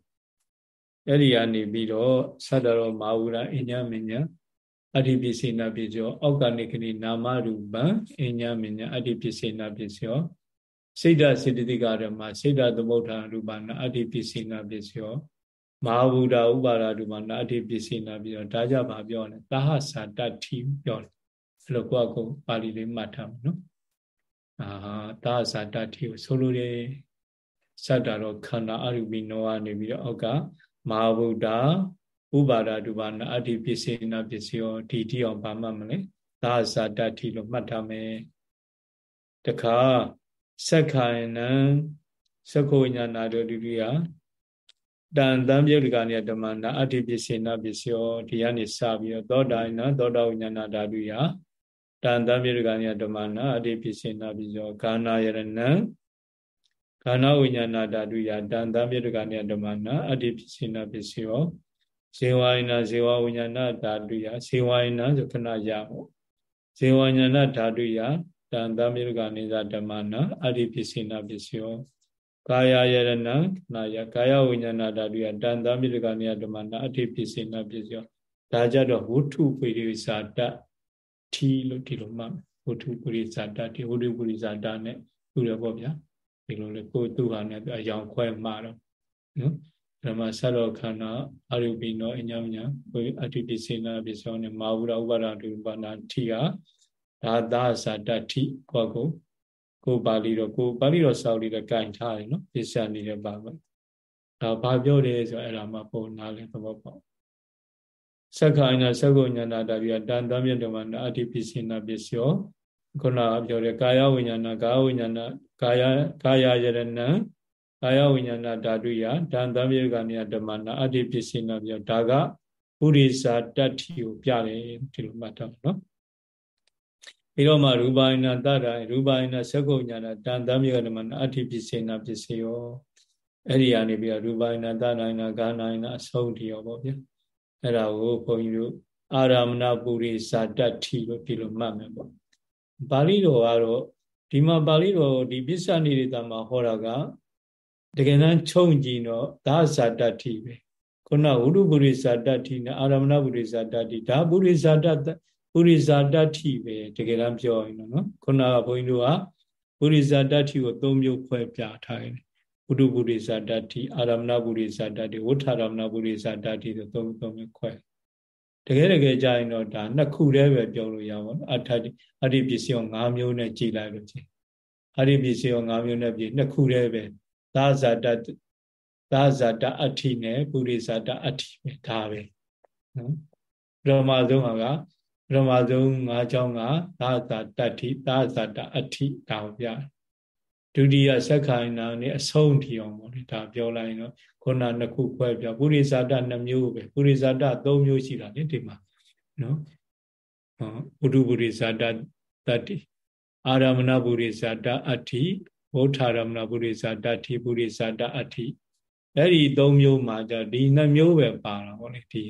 အဲ့ဒီကနေပြီးတော့စတော်တော်မာဝုရအညံမညာအတ္တိပစ္စေနာပစ္စယောအောက်ကနေခဏနာမရူပံအညံမညာအတ္တိပစ္စေနာပစ္စယောစိတ်ဓာစေတသိကဓမ္မစိတ်ဓာသမုဋ္ဌာရူပနာအတ္တိပစ္စေနာပစ္စယော မဟာဗုဒ္ဓဥပါဒတုမှာနာတိပစ္စေနာပြီးတော့ဒါကြပါပြောတယ်သာဟစာတ္ထိပြောတယ်အဲ့လိုကိုယ့်အကူပါဠိလေးမှတ်ထားမယ်နော်အာသာဟစာတ္ထိကိုဆိုလိုတယ်စတ္တာတော့ခန္ဓာအရူပိနောကနေပြီးတော့အောက်ကမဟာဗုဒ္ဓဥပါဒတုပါနာအတ္တိပစ္စေနာပစ္စယောဒီတိအောင်ဗာမှတ်မလဲသာဟစာတ္ထိလို့မှတ်ထားမယ်တခါသက္ခိုင်နံသက္ခိုညာနာတို့ဒုတိယ တန်တံပြုတ်ကနေဓမ္မနာအဋ္ဌိပစ္စေနာပစ္စယောဒီကနေစပြီးတော့သောတာယနာသောတာဝိညာဏဓာတုယတန်တံပြုတ်ကနေဓမ္မနာအဋ္ဌိပစ္စေနာပစ္စယောကာနာယရဏံကာနာဝိညာဏဓာတုယတန်တံပြုတ်ကနေဓမ္မနာအဋ္ဌိပစ္စေနာပစ္စယောဇေဝယနာဇေဝဝိညာဏဓာတုယဇေဝယနာဆိုခဏရပေါ့ဇေဝဉာဏဓာတုယတန်တံပြုတ်ကနေဓမ္မနာအဋ္ဌိပစ္စေနာပစ္စယော ကာယယရဏနာယကာယဝိညာဏဓာတုယတန်တမိတကနေယဓမ္မနာအဋ္ဌိပစ္စေနာပစ္စယောဒါကြတော့ဝုထုပိရိဇာတထီလို့ဒီလိုမှဝုထုပိရိဇာတဒီဝုထုပိရိဇာတနဲ့ဥရပေါ့ဗျာဒီလိုလေကိုသူဟာနဲ့အယောင်ခွဲမှာတော့နော်ဓမ္မဆရောခန္ဓာအာရုပိနောအညမညာကိုအဋ္ဌိပစ္စေနာပစ္စယောနဲ့မာဝရဥပါဒတုပါဏထီဟာဒါသာဇာတထီကိုကို ကိုပါဠိတော့ကိုပါဠိတော်စောက်လေးတော့ကင်ထားတယ်နော်ပစ္စယနေတဲ့ပါပဲဒါဘာပြောတယ်ဆိုအဲ့ဒါမှပုံနာလဲသဘောပေါက်သက္ခိုင်နာသက္ကုညနာတာပြီးတန်တမြတ်ဓမ္မနာအတ္တိပစ္စေနာပစ္စယောခုနကပြောတယ်ကာယဝိညာဏကာယဝိညာဏကာယကာယယရဏံကာယဝိညာဏဓာတုယတန်တမြတ်ကနေဓမ္မနာအတ္တိပစ္စေနာပြောဒါကပုရိသတတ္တိကိုပြတယ်ဒီလိုမှတ်တော့နော် ပြီးတော့မှရူပါယနာတတ္တရူပါယနာသက္ကုညာနာတန်တမ်းမြေကဓမ္မနာအဋ္ဌိပစ္စေနာပစ္စယောအဲ့ဒီကနေပြီးတော့ရူပါယနာတတ္တနာဂာနာယနာအဆုံးတရောပေါ့ဗျာအဲ့ဒါကိုဘုန်းကြီးတို့အာရမဏပုရိဇာတ္တိလို့ဒီလိုမှတ်မယ်ပေါ့ပါဠိတော်ကတော့ဒီမှာပါဠိတော်ဒီပစ္စနိရိတာမှာဟောတာကတကယ်တမ်းခြုံကြည့်တော့ဒါဇာတ္တိပဲခုနဝုဒ္ဓပုရိဇာတ္တိနဲ့အာရမဏပုရိဇာတ္တိဒါပုရိဇာတ္တ ပုရိဇာတ္တိပဲတကယ်တမ်းပြောရင်နော်ခုနကဘုန်းကြီးတို့ကပုရိဇာတ္တိကို၃မျိုးခွဲပြထားတယ်ဝုဒ္ဓပုရိဇာတ္တိအာရမဏပုရိဇာတ္တိဝဋ္ဌာရမဏပုရိဇာတ္တိဆို၃၃မျိုးခွဲတကယ်တကယ်ကြာရင်တော့ဒါနှစ်ခုတည်းပဲပြောလို့ရပါဘူးအဋ္ဌတိအဋ္ဌိပစ္စည်းကို၅မျိုးနဲ့ကြည်လိုက်လို့ချင်းအဋ္ဌိပစ္စည်းကို၅မျိုးနဲ့ပြည့်နှစ်ခုတည်းပဲသာဇာတသာဇာတအဋ္ဌိနဲ့ပုရိဇာတအဋ္ဌိပဲဒါပဲနော်ပရမဆုံးက ပရမဆုံး၅ချောင်းကသာဇာတတ္ထိသာဇာတအဋ္ဌိဒါကိုပြဒုတိယစက္ခိုင်နာနဲ့အဆုံးထီအောင်ပေါ့လေဒါပြောလိုက်ရင်တော့ခုနနှစ်ခုခွဲပြပုရိဇာတ2မျိုးပဲပုရိဇာတ3မျိုးရှိတာလေဒီမှာနော်ဟောပုရုပုရိဇာတတတ္တိအာရမဏပုရိဇာတအဋ္ဌိဝဋ္ဌာရမဏပုရိဇာတတ္တိပုရိဇာတအဋ္ဌိအဲ့ဒီ၃မျိုးမှာじゃဒီ2မျိုးပဲပါတာပေါ့လေဒီ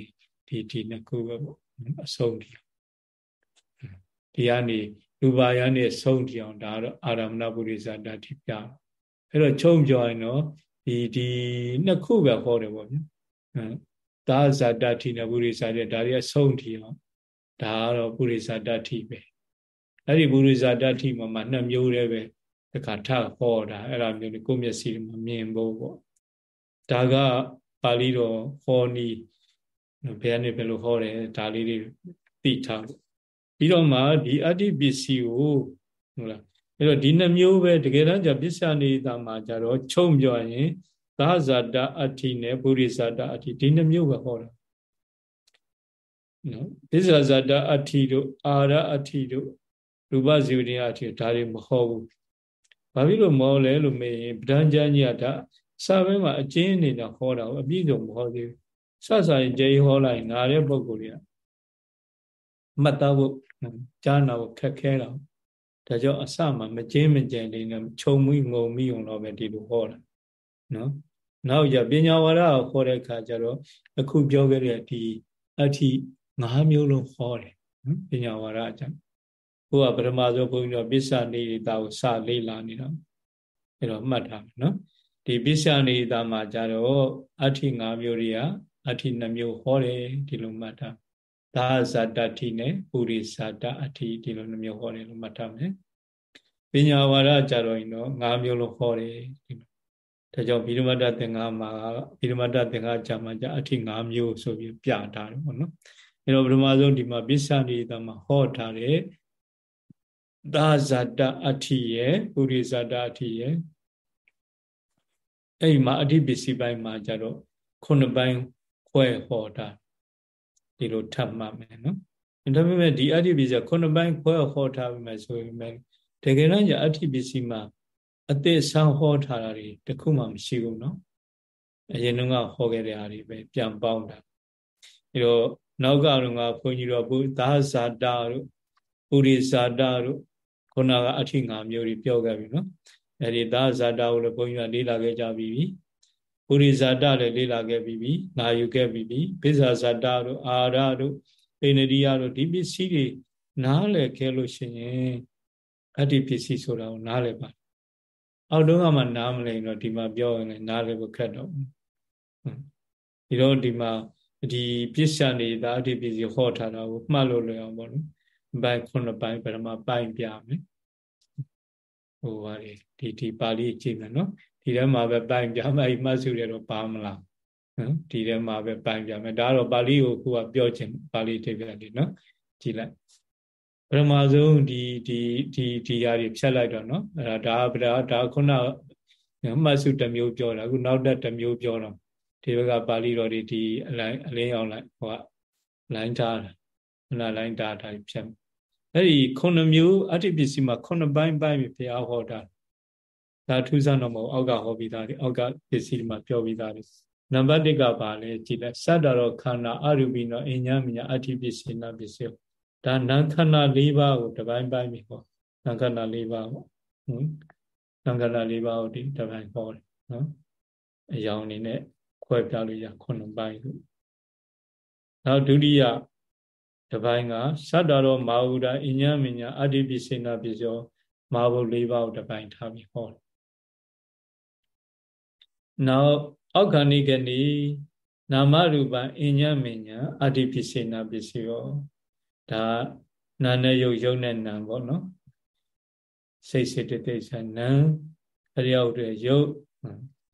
ဒီဒီနှစ်ခုပဲပေါ့အဆုံးထီ ဒီကနေလူပါယနဲ့ဆုံးထီအောင်ဒါတော့အာရမဏပုရိဇာတတ္တိပြအဲ့တော့ချုံပြောရင်တော့ဒီဒီနှစ်ခုပဲဟောတယ်ပေါ့ဗျာသာဇာတ္ထိနဲ့ပုရိသတဲ့ဒါတွေကဆုံးထီအောင်ဒါကတော့ပုရိသတ္ထိပဲအဲ့ဒီပုရိသတ္ထိမှာမှနှစ်မျိုးတည်းပဲတခါထဟောတာအဲ့လိုမျိုးကိုမျက်စိမှာမြင်ဖို့ပေါ့ဒါကပါဠိတော်ဟောနီးဘယ်ကနေဘယ်လိုဟောတယ်ဒါလေးတွေသိထား ပြီးတော့မှဒီအတ္တိပစ္စည်းကိုဟုတ်လားအဲ့တော့ဒီနှမျိုးပဲတကယ်တမ်းကျပစ္စယနေတာမှာကြတော့ချုံပြောရင်သာဇာတအဋ္ဌိနဲ့ပုရိဇာတအဋ္ဌိဒီနှမျိုးပဲဟောတာနော်ပစ္စယဇာတအဋ္ဌိတို့အာရအဋ္ဌိတို့ရူပဇီဝတိအဋ္ဌိဒါတွေမဟောဘူးဘာဖြစ်လို့မဟောလဲလို့မေးရင်ဗဒန်းကျမ်းကြီးကဒါစာပဲမှာအကျဉ်းအနေနဲ့ဟောတာအပြည့်စုံမဟောသေးဘူးစစရင်ကျေဟောလိုက်ငါတဲ့ပုံကိုယ်တွေကမှတ်သားဖို့ ကြားနာဖို့ခက်ခဲတာဒါကြောင့်အစမှမကျင်းမကြံလေးနဲ့ခြုံမိငုံမိုံတော့ပဲဒီလိုဟောတာနော်နောက်ကြပညာဝါဒကိုဟောတဲ့အခါကျတော့အခုပြောခဲ့တဲ့ဒီအဋ္ဌိ၅မျိုးလုံးဟောတယ်နော်ပညာဝါဒအကြောင်းဘုရားပရမဇောဘုန်းကြီးတို့ပစ္စနေတာကိုစလေ့လာနေတာအဲ့တော့မှတ်ထားမယ်နော်ဒီပစ္စနေတာမှာကြတော့အဋ္ဌိ၅မျိုးတွေကအဋ္ဌိ2မျိုးဟောတယ်ဒီလိုမှတ်ထား သာဇာတတိနဲ့ပုရိဇာတအဋ္ဌိဒီလိုနှမျိုးဟောတယ်လို့မှတ်ထားမယ်ပညာဝါဒကြတော့ရင်တော့၅မျိုးလုံးဟောတယ်ဒီဒါကြောင့်ဗိဓမတသင်္ဃမှာဗိဓမတသင်္ဃဂျာမှာじゃအဋ္ဌိ၅မျိုးဆိုပြီးပြထားတယ်ပေါ့နော်အဲတော့ပထမဆုံးဒီမှာပစ္စနေတာမှာဟောထားတယ်သာဇာတအဋ္ဌိရဲ့ပုရိဇာတအဋ္ဌိရဲ့အဲ့ဒီမှာအဋ္ဌိပစ္စည်းပိုင်းမှာကြတော့ခုနှစ်ပိုင်းခွဲဟောတာ ဒီလိုထပ်မှတ်မယ်နော်ဒါပေမဲ့ဒီအဋ္ဌိပစ္စည်းခုနှစ်ပိုင်းခွဲဟောထားပြီမယ်ဆိုရင်တကယ်တော့じゃအဋ္ဌိပစ္စည်းမှာအသစ်ဆန်းဟောထားတာတွေတခုမှမရှိဘူးနော်အရင်ကဟောခဲ့တဲ့အားတွေပဲပြန်ပေါင်းတာအဲတော့နောက်ကတော့ကဘုန်းကြီးတော်ဘုသာဇာတာတို့ပုရိဇာတာတို့ခုနကအဋ္ဌိ၅မျိုးတွေပြောခဲ့ပြီနော်အဲဒီသာဇာတာကိုလည်းဘုန်းကြီးကလေးလာခဲ့ကြပြီပု ရိဇာတလည်းလေးလာခဲ့ပြီးပြီနာယူခဲ့ပြီးပြီပိဇာဇာတတို့အာရတို့ပိဏရိယတို့ဒီပစ္စည်းတွေနားလည်ခဲ့လို့ရှိရင်အတ္တိပစ္စည်းဆိုတာကိုနားလည်ပါအောက်တုန်းကမှနားမလည်တော့ဒီမှာပြောရင်လည်းနားလည်ဖို့ခက်တော့ဒီတော့ဒီမှာဒီပစ္စယနေတာအတ္တိပစ္စည်းဟောထားတာကိုမှတ်လို့လွယ်အောင်ပေါ့နော်ဘိုင်ခုနှစ်ပိုင်းပထမပိုင်းပြမယ်ဟိုပါလေဒီဒီပါဠိကြည့်မယ်နော် ဒီထဲမှာပဲပိုင်းပြမယ်အဲ့မှတ်စုတွေတော့ပါမလားနော်ဒီထဲမှာပဲပိုင်းပြမယ်ဒါတော့ပါဠိကိုခုကပြောခြင်းပါဠိထိပ်ပြလေးနော်ကြည့်လိုက်ပထမဆုံးဒီဒီဒီဒီຢာတွေဖြတ်လိုက်တော့နော်အဲ့ဒါဒါဒါခုနမှတ်စုတစ်မျိုးပြောတာအခုနောက်တစ်တစ်မျိုးပြောတော့ဒီဘက်ကပါဠိတော်တွေဒီအလိုင်းအလင်းအောင်လိုက်ဟိုကလိုင်းထားတာခုနလိုင်းထားတာဖြတ်အဲ့ဒီခုနှစ်မျိုးအတ္တိပစ္စည်းမှာခုနှစ်ပိုင်းပိုင်းပြီဘုရားဟောတာ ဒါထူးဆန်းတော့မဟုတ်အောက်ကဟောပြီးသားတွေအောက်ကပစ္စည်းတွေမှာပြောပြီးသားတွေနံပါတ်1ကပါလေကြည့်လိုက်စတ္တရောခန္ဓာအရူပိနောအဉ္ဉမညာအဋ္ဌိပစ္စည်းနာပစ္စည်းဒါနံခန္ဓာ၄ပါးကိုတပိုင်းပိုင်းပြီးဟောနံခန္ဓာ၄ပါးပေါ့ဟုတ်နံခန္ဓာ၄ပါးကိုဒီတပိုင်းဟောတယ်နော်အယောင်အနေနဲ့ခွဲပြလို့ရခုနှစ်ပိုင်းခုနောက်ဒုတိယတပိုင်းကစတ္တရောမာဟုဒအဉ္ဉမညာအဋ္ဌိပစ္စည်းနာပစ္စည်းမာဘုတ်၄ပါးကိုတပိုင်းထားပြီးဟောတယ် နောက်အောက်ခဏိကနေနာမရူပအညမညာအတ္တိပစ္စေနာပစ္စယောဒါနာနဲ့ယုတ်ယုတ်နဲ့နာပေါ့နော်စိတ်စေတသိက်ဆန်နာအရိယုတ်တွေယုတ်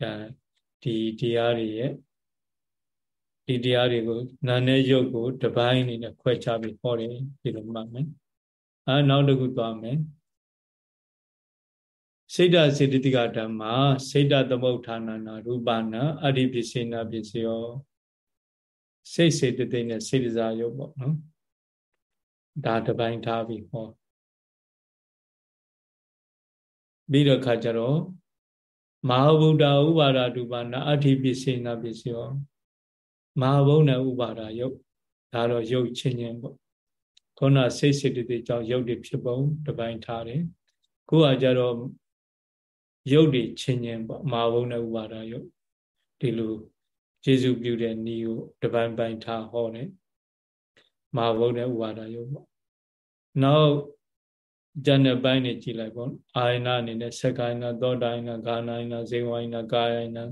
ဒါဒီတရားတွေရဲ့ဒီတရားတွေကိုနာနဲ့ယုတ်ကို တပိုင်းအနေနဲ့ခွဲခြားပြီးဟောတယ်ဒီလိုမှတ်မယ်အဲနောက်တစ်ခုသွားမယ် စိတ်ဓာစေတသိကဓမ္မစိတ်ဓာသမုဋ္ဌာနာနာရူပနာအတ္တိပစ္စေနာပစ္စယောစိတ်စေတသိက်နဲ့စိတ်စားယုတ်ပေါ့နော်ဒါတပိုင်းထားပြီးဟောပြီးတော့ခါကြတော့မဟာဗုဒ္ဓဥပါဒဒုပါဏအဋ္ဌိပစ္စေနာပစ္စယောမဟာဘုံနဲ့ဥပါဒယုတ်ဒါတော့ယုတ်ချင်းချင်းပေါ့ခုနစိတ်စေတသိက်ကြောင့်ယုတ်တွေဖြစ်ပုံတပိုင်းထားတယ်ခုကကြတော့ ယုတ်တွေချင်းချင်းပေါ့မဟာဘုံနဲ့ဥပါဒယုတ်ဒီလိုကျေစုပြုတဲ့ဤကိုတပိုင်းပိုင်းထားဟောတယ်မဟာဘုံနဲ့ဥပါဒယုတ်ပေါ့နောက်ဇန်တဲ့ပိုင်းနေကြည့်လိုက်ပေါ့အာယနာအနေနဲ့စက္ကိုင်းနာသောတာယနာဂာနာယနာဇေဝယနာကာယနာ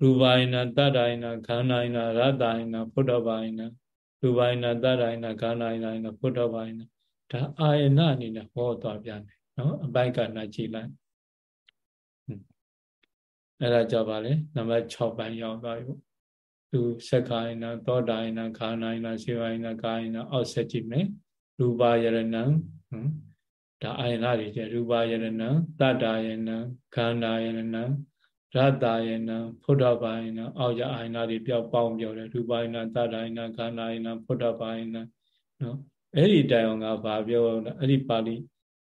ရူပယနာတတ္တယနာခန္ဓာယနာရတ္တယနာဖုဒ္ဓဘာယနာရူပယနာတတ္တယနာခန္ဓာယနာဖုဒ္ဓဘာယနာဒါအာယနာအနေနဲ့ဟောသွားပြန်တယ်နော်အပိုက်ကနာကြည့်လိုက် အဲ့ဒါကြောင့်ပါလေနံပါတ်6ပိုင်းရောက်သွားပြီပေါ့သူစက္ကိုင်းနာသောတာယနာခန္ဓာယနာဇေဝယနာကာယနာအောက်ဆက်ကြည့်မယ်ရူပယရဏံဒါအာယနာတွေကျရူပယရဏံတတ္တယရဏံခန္ဓာယရဏံရတ္တယနံဖုဒ္ဓဘာယနံအောက်ရအာယနာတွေပြောက်ပေါင်းပြောတယ်ရူပယနာတတ္တယနာခန္ဓာယနာဖုဒ္ဓဘာယနာနော်အဲ့ဒီတိုင်အောင်ကဘာပြောလဲအဲ့ဒီပါဠိ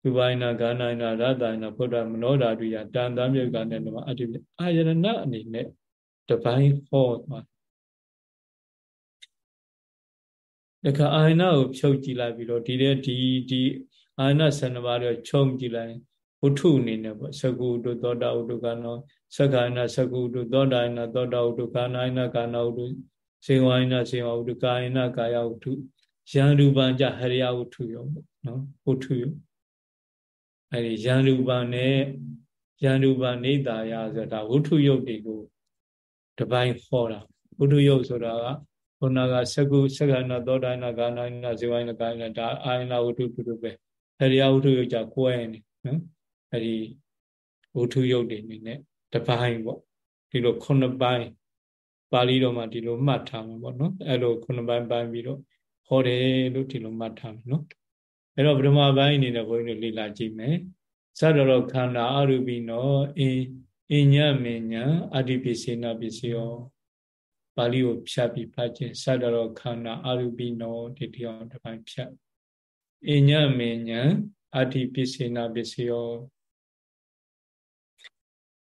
ရူပယနာခန္ဓာယနာရတ္တယနာဖုဒ္ဓမနောဓာတုယတန်တမြုပ်ကနဲ့တော့အတ္တိအာယရဏအနေနဲ့တပိုင်းဟောသွားတခါအာယနာကိုဖြုတ်ကြည့်လိုက်ပြီးတော့ဒီတဲ့ဒီဒီအာယနာ12ပါးတော့ခြုံကြည့်လိုက်ဝုထုအနေနဲ့ပေါ့သကုတုသောတာဝုတုကနောသက္ကာယနာသကုတုသောတာယနာသောတာဝုတုကာနာယနာကာနာဝုတုစေဝယနာစေဝဝုတုကာယနာကာယဝုတုယံရူပံကြဟရိယဝုထုယောပေါ့နော်ဝုထုယော အဲဒီယံရူပံနဲ့ယံရူပံနေတာယဆိုတာဝုထုယုတ်တွေကိုတပိုင်းဟောတာဝုထုယုတ်ဆိုတာကခုနကသကုသက္ကာနာသောတာယနာကာနာယနာစေဝယနာကာယနာဒါအာယနာဝုထုတူတူပဲဟရိယဝုထုယုတ်ကြကွဲနေနော်အဲ့ဒီဝုထုယုတ်တွေနေနဲ့တပိုင်းပေါ့ဒီလိုခုနှစ်ပိုင်းပါဠိတော်မှာဒီလိုမှတ်ထားမှာပေါ့နော်အဲ့လိုခုနှစ်ပိုင်းပိုင်းပြီးတော့ဟောတယ်လို့ဒီလိုမှတ်ထားမှာနော် အဲ့တော့ပထမပိုင်းအနေနဲ့ဘုန်းကြီးတို့လေ့လာကြည့်မယ်သတ္တရောခန္ဓာအရူပိနောအင်းအညမညာအတ္တိပိစေနာပိစေယောပါဠိကိုဖြတ်ပြီးဖတ်ခြင်းသတ္တရောခန္ဓာအရူပိနောဒီတရားတစ်ပိုင်းဖြတ်အညမညာအတ္တိပိစေနာပိစေယော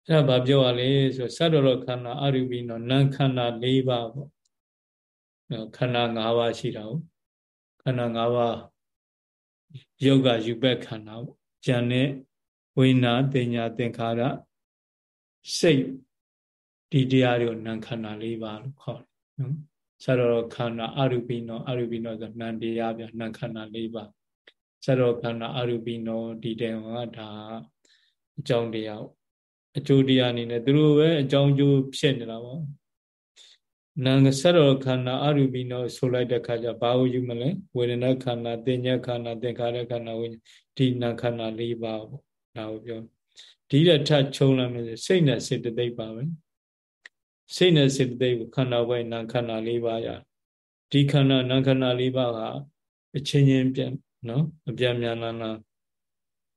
အဲ့ဒါဘာပြောရလဲဆိုစတ္တရောခန္ဓာအရူပိနောနာခန္ဓာ၄ပါးပေါ့ခန္ဓာ၅ပါးရှိတာဟုတ်ခန္ဓာ၅ပါး ယုတ်ကယူဘက်ခန္ဓာပေါ့ဉာဏ်နဲ့ဝိညာတင်ညာသင်္ခါရစိတ်ဒီတရားတွေကိုနာခန္ဓာ၄ပါးလို့ခေါ်တယ်နော်ဆရောခန္ဓာအရူပိနောအရူပိနောဆိုနံတရားပြနာခန္ဓာ၄ပါးဆရောခန္ဓာအရူပိနောဒီတေဟောဒါအကြောင်းတရားအကျိုးတရားအနေနဲ့သူတို့ပဲအကြောင်းကျိုးဖြစ်နေတာပေါ့ နာငဆက်တော်ခန္ဓာအရူပိနောဆိုလိုက်တဲ့ခါကျဘာကိုယူမလဲဝေဒနာခန္ဓာတင်ညခန္ဓာသင်္ခါရခန္ဓာဝိညာဉ်ဒီနာခန္ဓာ၄ပါးပေါ့ဒါကိုပြောဒီလက်ထပ်ခြုံလိုက်မယ်စိတ်နဲ့စေတသိက်ပါပဲစိတ်နဲ့စေတသိက်ကိုခန္ဓာဝိနာခန္ဓာ၄ပါးရဒီခန္ဓာနာခန္ဓာ၄ပါးကအချင်းချင်းပြန်နော်အပြန်မြန်လာလာ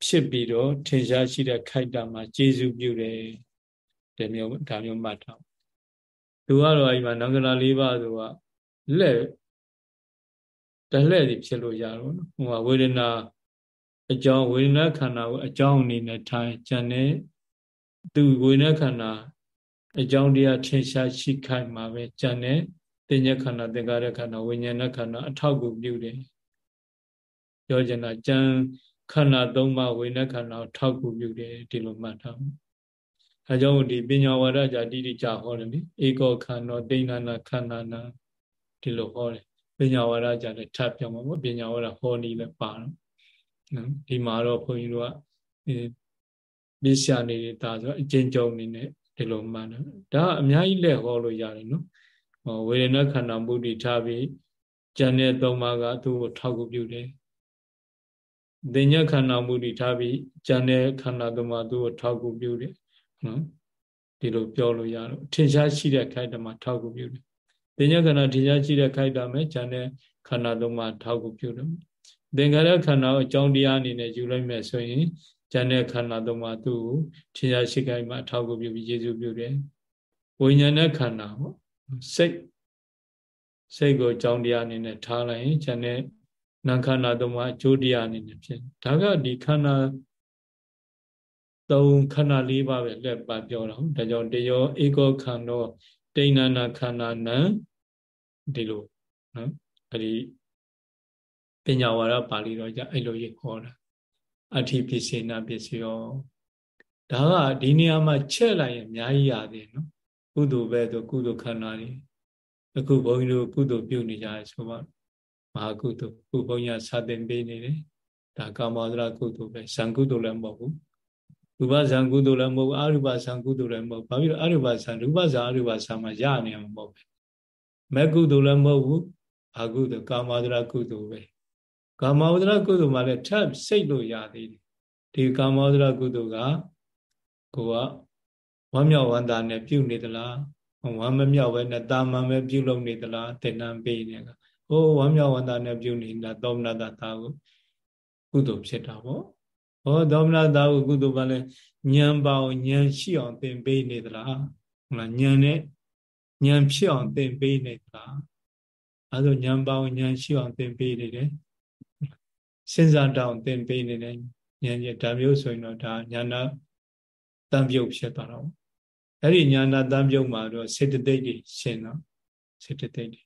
ဖြစ်ပြီးတော့ထင်ရှားရှိတဲ့ခိုက်တာမှာကျေစုပြုတယ်ဒီမျိုးဒါမျိုးမှတ်ထား သူကတော့အိမ်မှာနံကလာ၄ပါးဆိုတာလက်တလှဲ့စီဖြစ်လို့ရတော့နော်ဟိုကဝေဒနာအကြောင်းဝေဒနာခန္ဓာကိုအကြောင်းအနေနဲ့ထိုင်ကြံတဲ့သူဝေဒနာခန္ဓာအကြောင်းတရားထင်ရှားရှိခိုက်မှာပဲကြံတဲ့တင်ညခန္ဓာသင်္ကာရခန္ဓာဝိညာဏခန္ဓာအထောက်ကူပြုတယ်ပြောချင်တာကြံခန္ဓာ၃ပါးဝိညာဉ်ခန္ဓာကိုထောက်ကူပြုတယ်ဒီလိုမှတ်ထားမယ်။ အဲကြောင့်ဒီပညာဝါဒကြတိတိကျဟောတယ်လေ။ဧကောခန္ဓာဒိဏနာခန္ဓာနာဒီလိုဟောတယ်။ပညာဝါဒကြလည်းထပ်ပြောမှာပေါ့ပညာဝါဒဟောနည်းလည်းပါတော့။နော်ဒီမှာတော့ဘုန်းကြီးတို့ကပစ္စယနေဒါဆိုအကျဉ်းချုပ်အနေနဲ့ဒီလိုမှန်တယ်ဒါအများကြီးလက်ဟောလို့ရတယ်နော်ဟောဝေဒနာခန္ဓာမုဒိထားပြီးဉာဏ်နဲ့သုံးပါးကသူ့ကိုထောက်ကူပြုတယ်သင်္ညခန္ဓာမုဒိထားပြီးဉာဏ်နဲ့ခန္ဓာသုံးပါးသူ့ကိုထောက်ကူပြုတယ် နော်ဒီလိုပြောလို့ရတော့ထင်ရှားရှိတဲ့ခိုက်တမှာထောက်ကူပြုတယ်သင်္ညခန္ဓာထင်ရှားရှိတဲ့ခိုက်တာမဲ့ဉာဏ်နဲ့ခန္ဓာသုံးပါးထောက်ကူပြုတယ်သင်္ခါရခန္ဓာကိုအကြောင်းတရားအနေနဲ့ယူလိုက်မယ်ဆိုရင်ဉာဏ်နဲ့ခန္ဓာသုံးပါးသူ့ကိုထင်ရှားရှိခိုက်မှာထောက်ကူပြုပြီးယေရှုပြုတယ်ဝိညာဉ်နဲ့ခန္ဓာပေါ့စိတ်စိတ်ကိုအကြောင်းတရားအနေနဲ့ထားလိုက်ရင်ဉာဏ်နဲ့နာခန္ဓာသုံးပါးအကျိုးတရားအနေနဲ့ဖြစ်ဒါကဒီခန္ဓာ သုံးခန္ဓာ၄ပါးပဲလက်ပါပြောတာဒါကြောင့်တယောဧကောခန္ဓောတိဏနာခန္ဓာနံဒီလိုနော်အဲ့ဒီပညာဝါဒပါဠိတော်ကြအဲ့လိုရေးခေါ်တာအဋ္ဌိပစ္စေနာပစ္စယောဒါကဒီနေရာမှာချက်လိုက်ရင်အများကြီးရတယ်နော်ကုသိုလ်ပဲဆိုကုသိုလ်ခန္ဓာတွေအခုဘုန်းကြီးတို့ကုသိုလ်ပြုနေကြရဆိုပါမဟာကုသိုလ်ခုဘုန်းကြီးစာသင်ပေးနေတယ်ဒါကာမဝဒရကုသိုလ်ပဲဇံကုသိုလ်လည်းမဟုတ်ဘူး ရူပဇံကုသိုလ်လည်းမဟုတ်အရူပဇံကုသိုလ်လည်းမဟုတ်ဘာဖြစ်လို့အရူပဇံရူပဇံအရူပဇံမှာရနေမှာမဟုတ်ပဲမဲ့ကုသိုလ်လည်းမဟုတ်ဘူးအကုသိုလ်ကာမဝဒရာကုသိုလ်ပဲကာမဝဒရာကုသိုလ်မှာလည်းထပ်စိတ်လို့ရသေးတယ်ဒီကာမဝဒရာကုသိုလ်ကကိုကဝမ်းမြောက်ဝမ်းသာနဲ့ပြုနေသလားဝမ်းမမြောက်ပဲနဲ့တာမန်ပဲပြုလုပ်နေသလားသင်္ဍန်ပေးနေကဟိုးဝမ်းမြောက်ဝမ်းသာနဲ့ပြုနေတာသောမနတတာကိုကုသိုလ်ဖြစ်တာပေါ့ ဟောသောမနတာကိုကုသိုလ်ပါလဲဉာဏ်ပါအောင်ဉာဏ်ရှိအောင်သင်ပေးနေသလားဟုတ်လားဉာဏ်နဲ့ဉာဏ်ဖြစ်အောင်သင်ပေးနေသလားအဲဒါဉာဏ်ပါအောင်ဉာဏ်ရှိအောင်သင်ပေးနေတယ်စဉ်းစားတောင်းသင်ပေးနေတယ်ဉာဏ်ကြီးဒါမျိုးဆိုရင်တော့ဒါဉာဏတန်ပြုတ်ဖြစ်သွားတော့အဲ့ဒီဉာဏတန်ပြုတ်မှာတော့စေတသိက်တွေရှင်တော့စေတသိက်တွေ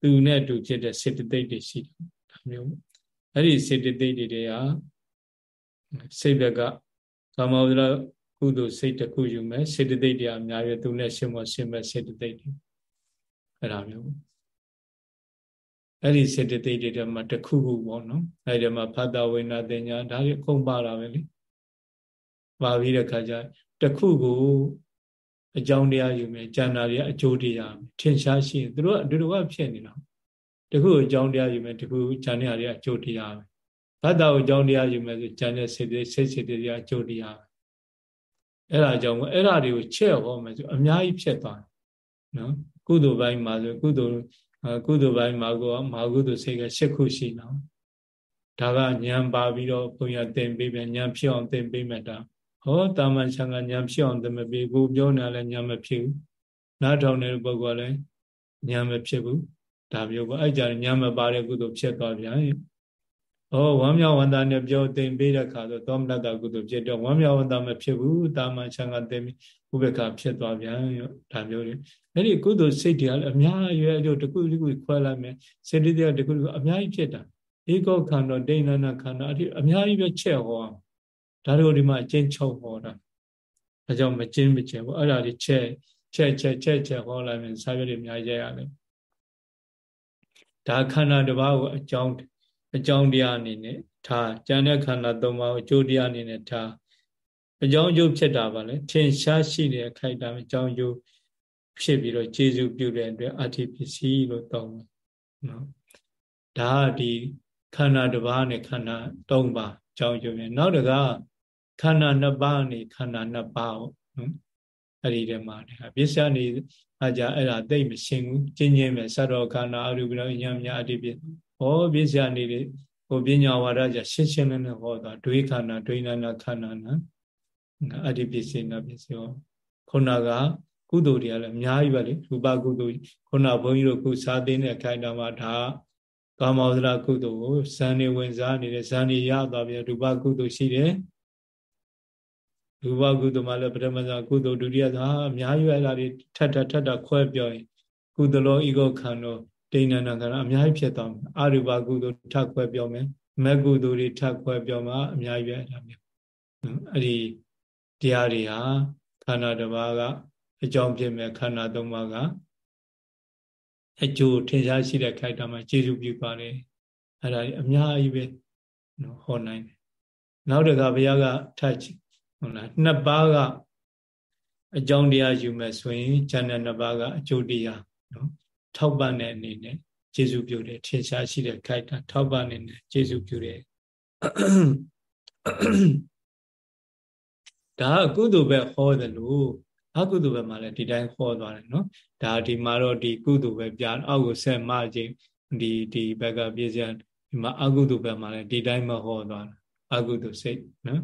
သူနဲ့တူဖြစ်တဲ့စေတသိက်တွေရှိတယ်ဒါမျိုးအဲ့ဒီစေတသိက်တွေက စိတ်ဘက်ကကာမဝဒကုသိုလ်စိတ်တစ်ခုယူမယ်စေတသိက်တွေအများကြီးသူနဲ့ရှင်မရှင်မဲ့စေတသိက်တွေအဲ့ဒါမျိုးအဲ့ဒီစေတသိက်တွေမှာတစ်ခုခုပေါ့နော်အဲ့ဒီမှာဖတ်တာဝိညာတင်ညာဒါတွေအကုန်ပါတာပဲလေပါပြီးတဲ့ခါကျတခုကိုအကြောင်းတရားယူမယ်ကျန်တာတွေအကျိုးတရားထင်ရှားရှိရင်တို့အတူတူကဖြစ်နေတာတခုအကြောင်းတရားယူမယ်တခုကျန်တဲ့တွေအကျိုးတရားပဲ ဘတ်တာကိုအကြောင်းတရားယူမယ်ဆိုကျန်တဲ့စိတ်တွေစိတ်စိတ်တွေအကျိုးတရားပဲအဲ့ဒါကြောင့်အဲ့ဒါတွေကိုချက်ဟောမယ်ဆိုအများကြီးဖြစ်သွားတယ်နော်ကုသိုလ်ပိုင်းမှာဆိုကုသိုလ်ကုသိုလ်ပိုင်းမှာကောမဟာကုသိုလ်စိတ်က၈ခုရှိနော်ဒါကဉာဏ်ပါပြီးတော့ဘုရားသင်ပေးမယ်ဉာဏ်ဖြစ်အောင်သင်ပေးမယ်ဒါဟောတာမန်ဆံကညာဖြစ်အောင်သမပေးကိုပြောနေလဲညာမဖြစ်ဘူးနားထောင်နေတဲ့ပုဂ္ဂိုလ်ကလည်းညာမဖြစ်ဘူးဒါမျိုးပေါ့အဲ့ကြညာမပါတဲ့ကုသိုလ်ဖြစ်သွားပြန် ဟောဝမ်းမြောက်ဝမ်းသာနဲ့ပြောသင်ပေးတဲ့ခါဆိုသောမနတကုသိုလ်ဖြစ်တော့ဝမ်းမြောက်ဝမ်းသာမဖြစ်ဘူးတာမန်ဆံကသင်ပြီးဥပ္ပခါဖြစ်သွားပြန်ရောဒါမျိုးတွေအဲ့ဒီကုသိုလ်စိတ်တွေကလည်းအများကြီးရဲ့အကျိုးတစ်ခုတစ်ခုခွဲလိုက်မယ်စေတသိက်တစ်ခုတစ်ခုအများကြီးဖြစ်တာဧကောခန္ဓာဒိဋ္ဌနာခန္ဓာအထိအများကြီးပဲချက်ဟောအောင်ဒါတို့ဒီမှာအကျဉ်းချုပ်ဟောတာအဲကြောင့်မကျဉ်းမကျဉ်းဘူးအဲ့ဒါတွေချက်ချက်ချက်ချက်ချက်ဟောလိုက်ရင်စာရွက်တွေအများကြီးရရတယ်ဒါခန္ဓာတစ်ပါးကိုအကြောင်း အကြောင်းတရားအနေနဲ့ထားကျန်တဲ့ခန္ဓာသုံးပါးကိုအကျိုးတရားအနေနဲ့ထားအကြောင်းအကျိုးဖြစ်တာပါလေထင်ရှားရှိတဲ့အခိုက်အတန့်အကြောင်းအကျိုးဖြစ်ပြီးတော့ကျေစုပြုတဲ့အတွက်အဋ္ဌိပစ္စည်းလို့တောင်းတယ်နော်ဒါကဒီခန္ဓာတစ်ပါးနဲ့ခန္ဓာ၃ပါးအကြောင်းအကျိုးပဲနောက်တကခန္ဓာနှစ်ပါးနေခန္ဓာနှစ်ပါးဟုတ်နော်အဲ့ဒီထဲမှာနေပစ္စယနေအကြအဲ့ဒါသိမ့်မရှင်းဘူးကျင်းချင်းပဲသတ္တောခန္ဓာအရူပရောဉာဏ်များအတိပြ ဟောပစ္စယနေလေဟိုပညာဝါဒကြရှင်းရှင်းလင်းလင်းဟောတာဒွေခန္ဓာဒွေနာနာခန္ဓာနာအတိပစ္စေနာပစ္စယောခုနကကုသိုလ်တွေကလည်းအများကြီးပဲလေရူပကုသိုလ်ခုနဘုန်းကြီးတို့ခုစာသင်တဲ့ခိုင်တာမှာဒါကာမောဒရာကုသိုလ်ကိုဇန်နေဝင်စားနေတဲ့ဇန်နေရသွားပြီရူပကုသိုလ်ရှိတယ်ရူပကုသိုလ်မှာလည်းပထမဇာကုသိုလ်ဒုတိယဇာအများကြီးအဲ့ဒါတွေထပ်ထပ်ထပ်ထပ်ခွဲပြောရင်ကုသလောဤကောခန္ဓာ ဒိဏနာခန္ဓာအများကြီးဖြစ်သွားမယ်အရူပကုသိုလ်ထပ်ခွဲပြောမယ်မကုသိုလ်တွေထပ်ခွဲပြောမှအများကြီးပဲအဲ့ဒါမျိုးအဲ့ဒီတရားတွေဟာခန္ဓာတစ်ပါးကအကြောင်းဖြစ်မဲ့ခန္ဓာသုံးပါးကအကျိုးထင်ရှားရှိတဲ့ခိုက်တာမှာကျေစုပြုပါတယ်အဲ့ဒါအများကြီးပဲနော်ဟောနိုင်တယ်နောက်တခါဘုရားကထပ်ဟုတ်လားနှစ်ပါးကအကြောင်းတရားယူမယ်ဆိုရင်ဉာဏ်နဲ့နှစ်ပါးကအကျိုးတရားနော် ထောက်ပံ့တဲ့အနေနဲ့ကျေစုပြုတယ်ထင်ရှားရှိတဲ့ခိုက်တာထောက်ပံ့နေနဲ့ကျေစုပြုတယ်ဒါအကုသိုလ်ပဲဟောတယ်လို့အကုသိုလ်ပဲမှာလည်းဒီတိုင်းဟောသွားတယ်နော်ဒါဒီမှာတော့ဒီကုသိုလ်ပဲပြအောက်ကိုဆက်မခြင်းဒီဒီဘက်ကပြည့်စံဒီမှာအကုသိုလ်ပဲမှာလည်းဒီတိုင်းမဟောသွားတာအကုသိုလ်စိတ်နော်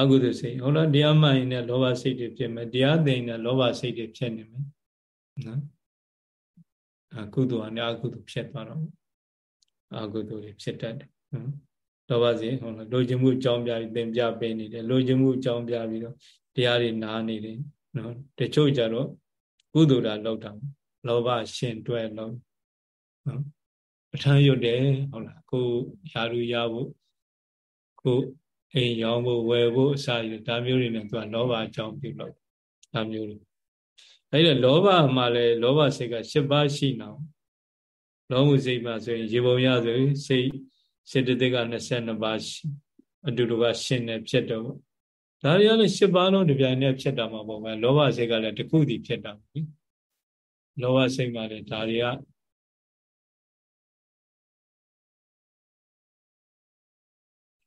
အကုသိုလ်စိတ်ဟုတ်လားတရားမှန်ရင်လည်းလောဘစိတ်တွေဖြစ်မယ်တရားသိရင်လည်းလောဘစိတ်တွေဖြစ်နေမယ်နော် အကုသိုလ်ကနေအကုသိုလ်ဖြစ်သွားတော့အကုသိုလ်တွေဖြစ်တတ်တယ်နော်လောဘစိတ်ဟုတ်လားလိုချင်မှုအကြောင်းပြပြီးသင်ပြပေးနေတယ်လိုချင်မှုအကြောင်းပြပြီးတော့တရားတွေနားနေတယ်နော်တချို့ကြတော့ကုသိုလ်တာလောက်တာလောဘရှင်တွဲလုံးနော်ပဋ္ဌာန်းရွတ်တယ်ဟုတ်လားကိုယာရူရဖို့ကိုအိမ်ရောင်းဖို့ဝယ်ဖို့အစာရဒါမျိုးတွေနဲ့သူကလောဘအကြောင်းပြုလို့ဒါမျိုးတွေ အဲ့ဒါလောဘမှာလဲလောဘစိတ်က၈ပါးရှိနေအောင်လောမှုစိတ်မှာဆိုရင် ရေပုံရဆိုရင်စိတ်စေတသိက်က22ပါးရှိအတူတူကရှင်နေဖြစ်တော့ဒါတွေကလည်း၈ပါးလုံးတစ်ပြိုင်တည်းဖြစ်တာမှာပေါ့ပဲလောဘစိတ်ကလည်းတစ်ခုတည်းဖြစ်တာပေါ့လောဘစိတ်မှာလည်းဒါတွေက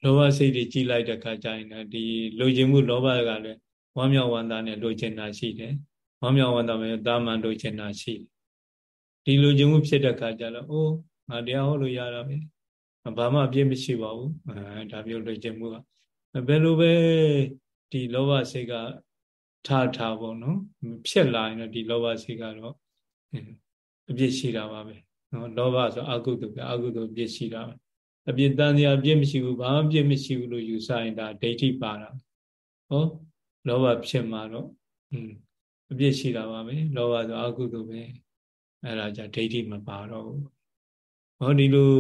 လောဘစိတ်တွေကြီးလိုက်တဲ့ခါကျရင်ဒီလိုချင်မှုလောဘကလည်းဝမ်းမြောက်ဝမ်းသာနဲ့လိုချင်တာရှိတယ် ဝမ်းမြောက်ဝမ်းသာနဲ့တာမန်လိုချင်တာရှိတယ်ဒီလိုချင်မှုဖြစ်တဲ့ခါကျတော့အိုးငါတရားဟောလို့ရတာပဲဘာမှအပြစ်မရှိပါဘူးအဲဒါမျိုးလိုချင်မှုကဘယ်လိုပဲဒီလောဘစိတ်ကထားထားပေါ့နော်ဖြစ်လာရင်တော့ဒီလောဘစိတ်ကတော့အပြစ်ရှိတာပါပဲနော်လောဘဆိုအကုသိုလ်ပဲအကုသိုလ်ပြစ်ရှိတာပဲအပြစ်တန်စရာအပြစ်မရှိဘူးဘာမှပြစ်မရှိဘူးလို့ယူဆရင်ဒါဒိဋ္ဌိပါတာဟောလောဘဖြစ်မှာတော့อืม အပြစ်ရှိတာပါပဲလောဘဆိုအကုသိုလ်ပဲအဲ့ဒါじゃဒိဋ္ဌိမပါတော့ဘူးဟောဒီလို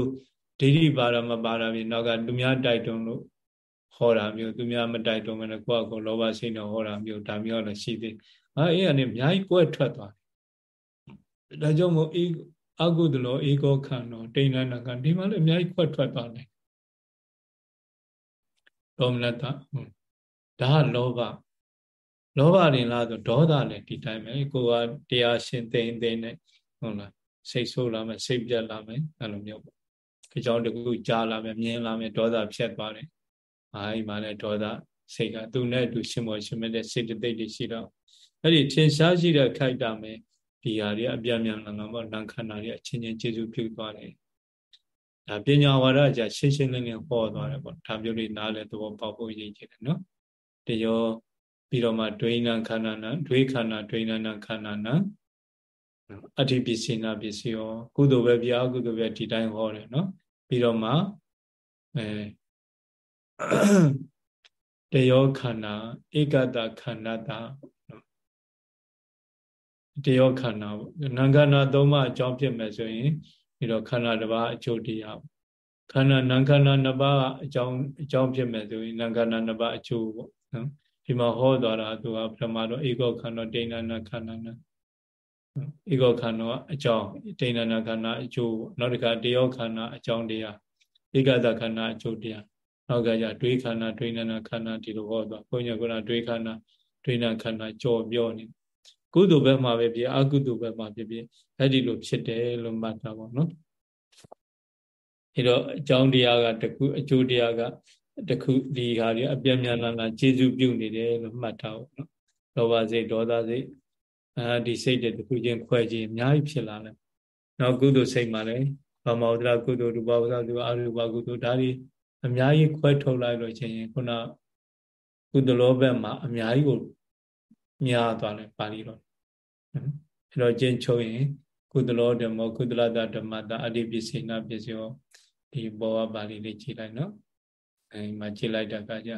ဒိဋ္ဌိပါတာမပါတာပြင်နောက်ကလူများတိုက်တွန်းလို့ဟောတာမျိုးသူများမတိုက်တွန်းမနဲ့ကိုယ့်အကောလောဘစိတ်နဲ့ဟောတာမျိုးဒါမျိုးလည်းရှိသေးဟာအေးအနေအများကြီးကွဲထွက်သွားတယ်ဒါကြောင့်မို့အေးအကုသလောဧကောခန္ဓာတိဏ္ဍနာကဒီမှာလည်းအများကြီးခွက်ထွက်သွားတယ်ဒေါမနတဒါကလောဘ လောဘရင်လားဆိုဒေါသလည်းဒီတိုင်းပဲကိုကတရားရှင်သိမ့်သိမ့်နဲ့ဟုတ်လားစိတ်ဆိုးလာမယ်စိတ်ပြတ်လာမယ်အဲ့လိုမျိုးပေါ့အကြောင်းတကူကြားလာမယ်မြင်လာမယ်ဒေါသဖြတ်သွားတယ်အဲဒီမှာလည်းဒေါသစိတ်ကသူနဲ့အတူရှင်မောရှင်မဲ့တဲ့စိတ်တသိက်တွေရှိတော့အဲ့ဒီထင်ရှားရှိတဲ့ခိုက်တာမယ်ဒီဟာတွေအပြတ်မြန်လာမှာပေါ့နာခန္ဓာတွေအချင်းချင်းကျေစုပြုသွားတယ်ဒါပညာဝါဒじゃရှင်းရှင်းလင်းလင်းဟောသွားတယ်ပေါ့ဒါမျိုးတွေနားလဲသဘောပေါက်ဖို့ရည်ကြည်တယ်နော်တရော ပြီးတော့မှဒွိဏခန္ဓာနာဒွေခန္ဓာဒွိဏနာခန္ဓာနာအဋ္ဌိပစ္စေနာပစ္စယောကုသိုလ်ပဲပြအကုသိုလ်ပဲဒီတိုင်းဟောတယ်နော်ပြီးတော့မှအဲတယောခန္ဓာဧကတခန္ဓာတာတယောခန္ဓာပေါ့နာခန္ဓာသုံးပါးအကြောင်းဖြစ်မယ်ဆိုရင်ပြီးတော့ခန္ဓာတစ်ပါးအကျိုးတရားခန္ဓာနာခန္ဓာနှစ်ပါးအကြောင်းအကြောင်းဖြစ်မယ်ဆိုရင်နာခန္ဓာနှစ်ပါးအကျိုးပေါ့နော် ဒီမှာဟောသွားတာသူကပထမတော့ဧကောခန္ဓာဒိဏနာခန္ဓာနာဧကောခန္ဓာအကြောင်းဒိဏနာခန္ဓာအကျိုးနောက်တစ်ခါတယောခန္ဓာအကြောင်းတရားဧကတခန္ဓာအကျိုးတရားနောက်ကကြတွေးခန္ဓာတွေးနနာခန္ဓာဒီလိုဟောသွားဘုန်းကြီးကတွေးခန္ဓာတွေးနခန္ဓာကြော်ပြောနေကုသိုလ်ဘက်မှာပဲဖြစ်အကုသိုလ်ဘက်မှာဖြစ်ဖြစ်အဲ့ဒီလိုဖြစ်တယ်လို့မှတ်တာပေါ့နော်အဲတော့အကြောင်းတရားကတခုအကျိုးတရားက တခုဒီဟာတွေအပြည့်များလာလာကျေစုပြုနေတယ်လို့မှတ်ထားပေါ့နော်လောဘစိတ်ဒေါသစိတ်အဲဒီစိတ်တွေတခုချင်းခွဲခြင်းအများကြီးဖြစ်လာတယ်နောက်ကုသိုလ်စိတ်မှာလည်းဗမောဒရာကုသိုလ်ရူပဝဇ္ဇသူအရူပကုသိုလ်ဒါတွေအများကြီးခွဲထုတ်လိုက်လို့ချင်းခုနကုသလောဘက်မှာအများကြီးကိုများသွားတယ်ပါဠိတော်အဲ့တော့ကျင့်ချုပ်ရင်ကုသလောဓမ္မကုသလတဓမ္မတာအတ္တိပစ္စေနာပစ္စယောဒီဘောဝပါဠိလေးကြည့်လိုက်နော် အဲဒီမှာကြည့်လိုက်တာကကြ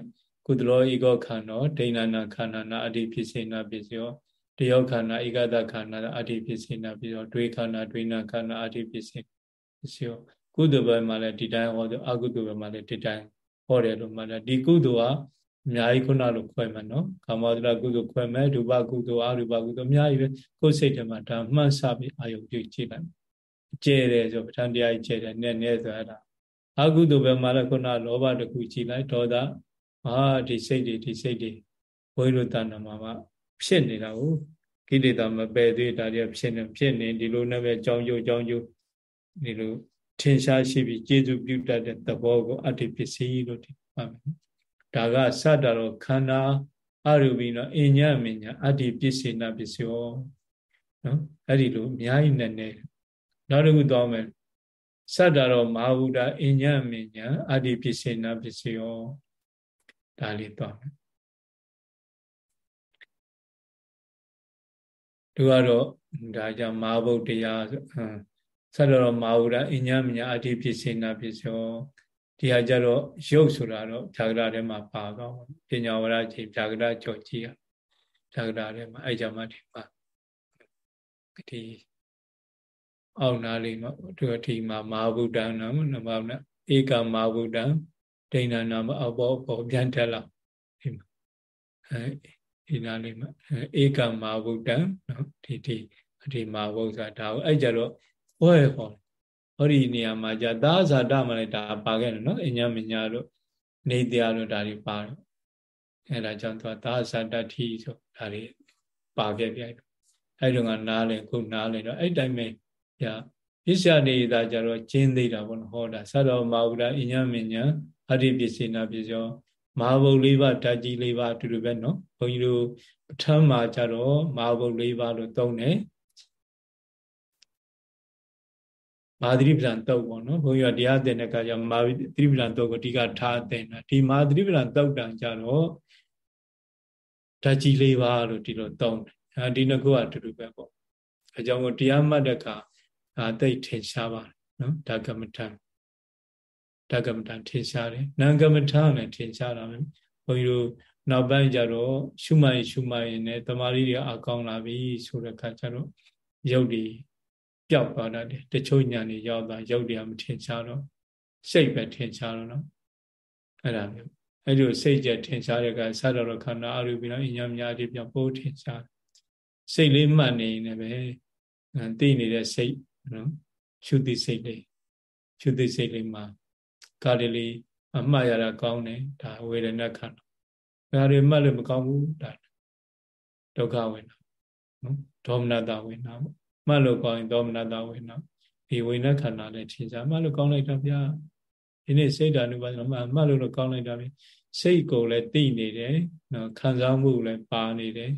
ကုသလောဧကောခန္ဓာဒိဏနာခန္ဓာနာအတ္တိပစ္စေနာပစ္စယောတယောခန္ဓာဧကတခန္ဓာအတ္တိပစ္စေနာပစ္စယောတွေးခန္ဓာတွေးနာခန္ဓာအတ္တိပစ္စေပစ္စယောကုသိုလ်ဘက်မှာလည်းဒီတိုင်းဟောတယ်အကုသိုလ်ဘက်မှာလည်းဒီတိုင်းဟောတယ်လို့မှတ်တယ်ဒီကုသိုလ်ကအများကြီးခုနလိုခွဲမယ်နော်ကာမဝဒကုသိုလ်ခွဲမယ်ဒုပကုသိုလ်အရူပကုသိုလ်အများကြီးပဲကိုယ်စိတ်ထဲမှာဒါမှတ်ဆပြီးအာယုပြုကြည့်လိုက်ကျဲတယ်ဆိုပဋ္ဌာန်းတရားကြီးကျဲတယ်နဲ့နဲ့ဆိုအဲ့ဒါ အကုသိုလ်ဘက်မှာလည်းခုနလောဘတခုကြည့်လိုက်ဒေါသအာဒီစိတ်တွေဒီစိတ်တွေဘုန်းကြီးတို့တဏ္ဍာမှာမှဖြစ်နေတာကိုကိလေသာမပယ်သေးတာတွေဖြစ်နေဖြစ်နေဒီလိုနဲ့ပဲကြောင်းကျိုးကြောင်းကျိုးဒီလိုထင်ရှားရှိပြီးကျေစုပြုတတ်တဲ့သဘောကိုအတ္တိပစ္စည်းလို့ဒီမှတ်မယ်ဒါကစတာတော့ခန္ဓာအရူပိနော်အညမညာအတ္တိပစ္စေနာပစ္စယောနော်အဲ့ဒီလိုအများကြီးနဲ့နဲ့နောက်တစ်ခုသွားမယ် စတ္တရောမဟာဗုဒ္ဓအညမညာအတ္တိပစ္စေနာပစ္စယောဒါလေးသွားမယ်သူကတော့ဒါကြောင့်မဟာဗုဒ္ဓတရားစတ္တရောမဟာဗုဒ္ဓအညမညာအတ္တိပစ္စေနာပစ္စယောဒီဟာကြတော့ရုပ်ဆိုတာတော့ဖြာကရထဲမှာပါတော့ပညာဝရချိန်ဖြာကရကြော်ကြည့်ရဖြာကရထဲမှာအဲ့ကြမှာဒီမှာဒီ အောက်နာလေးမှာသူအထိမှာမာဗုဒ္ဓနာမနမနာဧကမာဗုဒ္ဓဒိဏနာမအဘောဘောပြန်တက်လာဒီမှာအဲဒီနာလေးမှာဧကမာဗုဒ္ဓနော်ဒီဒီအထိမာဗုဒ္ဓဒါကိုအဲ့ကြတော့ဟောရဟောဟောဒီနေရာမှာじゃသာဇာတမှာလည်းဒါပါခဲ့တယ်နော်အညာမညာတို့နေတရားတို့ဒါတွေပါတယ်အဲ့ဒါကြောင့်သူကသာဇာတတိဆိုဒါတွေပါခဲ့ပြအဲ့တုန်းကနားလေခုနားလေတော့အဲ့တိုင်းပဲ ညာပစ္စယနေတာကြတော့ကျင်းသေးတာပေါ့နော်ဟောတာသတ္တမဝုဒအညမညာအတ္တိပစ္စေနာပစ္စယောမဟာဘုတ်၄ပါးဓာတ်ကြီး၄ပါးအတူတူပဲနော်ဘုန်းကြီးတို့ပထမမှာကြတော့မဟာဘုတ်၄ပါးလို့သုံးတယ်မာသရိပ္ပံတုတ်ပေါ့နော်ဘုန်းကြီးကတရားသင်တဲ့အခါကျမာသရိပ္ပံတုတ်ကိုအဓိကထားသင်တာဒီမာသရိပ္ပံတုတ်တန်ကြတော့ဓာတ်ကြီး၄ပါးလို့ဒီလိုသုံးတယ်အဲဒီနှစ်ခုကအတူတူပဲပေါ့အကြောင်းကိုတရားမှတ်တဲ့အခါ ဒါသိထင်ရှားပါတယ်နော်ဒါကမ္မထံဒါကမ္မထံထင်ရှားတယ်နာကမ္မထံလည်းထင်ရှားတာပဲဘုန်းကြီးတို့နောက်ပိုင်းကျတော့ရှုမှတ်ရှုမှတ်ရင်လည်းတမာရီတွေအကောင်းလာပြီဆိုတဲ့အခါကျတော့ရုပ်တွေပျောက်သွားတတ်တယ်တချို့ညာနေရောက်သွားရုပ်တွေကမထင်ရှားတော့စိတ်ပဲထင်ရှားတော့နော်အဲ့ဒါမျိုးအဲ့ဒီစိတ်ကြထင်ရှားတဲ့ကဆရတော်ခန္ဓာအရူပိနောအညာမြာတိပြောပို့ထင်ရှားစိတ်လေးမှတ်နေနေပဲသိနေတဲ့စိတ် နော်ရှုသိစိတ်လေးရှုသိစိတ်လေးမှာကားလေးအမှတ်ရတာကောင်းတယ်ဒါဝေဒနာခန္ဓာဒါတွေမှတ်လို့မကောင်းဘူးဒါဒုက္ခဝေဒနာနော်ဒေါမနတဝေဒနာပေါ့မှတ်လို့ကောင်းရင်ဒေါမနတဝေဒနာဒီဝေဒနာခန္ဓာလည်းထင်ရှားမှတ်လို့ကောင်းလိုက်တာဗျာဒီနေ့စိတ်ဓာတ်နုပါဒနာမှတ်လို့တော့ကောင်းလိုက်တာဗျစိတ်ကိုလည်းသိနေတယ်နော်ခံစားမှုလည်းပါနေတယ်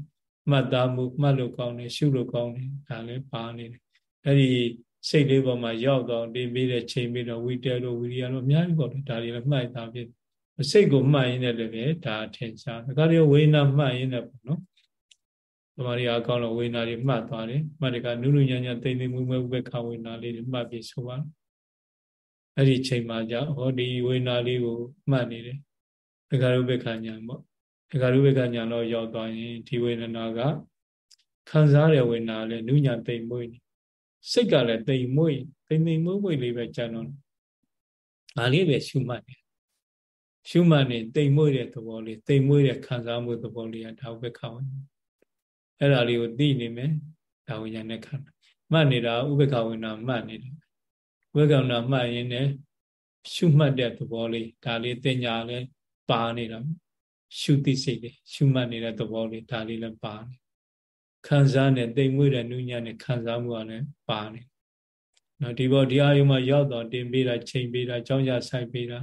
မှတ်သားမှုမှတ်လို့ကောင်းတယ်ရှုလို့ကောင်းတယ်ဒါလည်းပါနေတယ် အဲ့ဒီစိတ်လေးပေါ်မှာရောက်တော့တင်ပြီးတဲ့ချိန်ပြီးတော့ဝိတဲတို့ဝိရိယတို့အများကြီးပေါ့လေဒါတွေလည်းမှတ်သားဖြစ်စိတ်ကိုမှတ်ရင်းနဲ့လည်းဒါထင်ရှားဒါကြတဲ့ဝေဒနာမှတ်ရင်းနဲ့ပေါ့နော်သမာဓိအကောင်းတော့ဝေဒနာတွေမှတ်သွားတယ်မှတ်တယ်ကနုနုညံ့ညံ့တိမ်တိမ်မွေးမွေးဥပ္ပခဝေဒနာလေးတွေမှတ်ပြီးဆိုပါအဲ့ဒီချိန်မှာじゃဟောဒီဝေဒနာလေးကိုမှတ်နေတယ်ဒကာရုပ္ပခညာပေါ့ဒကာရုပ္ပခညာတော့ရောက်သွားရင်ဒီဝေဒနာကခံစားတဲ့ဝေဒနာလည်းနုညံ့တိမ်မွေးနေ စိတ်ကလည်းတိမ်မွေ့တိမ်တိမ်မွေ့မွေ့လေးပဲကြံတော့ဒါလေးပဲရှုမှတ်တယ်ရှုမှတ်နေတိမ်မွေ့တဲ့သဘောလေးတိမ်မွေ့တဲ့ခံစားမှုသဘောလေးကဒါဝိခဝဉ္အဲ့ဒါလေးကိုသိနေမယ်ဒါဝိညာဉ်နဲ့ခန္ဓာမှတ်နေတာဥပ္ပခဝိနာမှတ်နေတယ်ဥပ္ပခဝိနာမှတ်ရင်းနဲ့ရှုမှတ်တဲ့သဘောလေးဒါလေးတင်ညာလေးပါနေတာရှုသိစိတ်လေးရှုမှတ်နေတဲ့သဘောလေးဒါလေးလည်းပါနေ ခံစားနဲ့တိမ်မွေ့တဲ့နုညံ့နဲ့ခံစားမှုကလည်းပါနေနော်ဒီဘောဒီအာယုံမှာရောက်တော့တင်ပေးတာချိန်ပေးတာကြောင်းကြဆိုင်ပေးတာ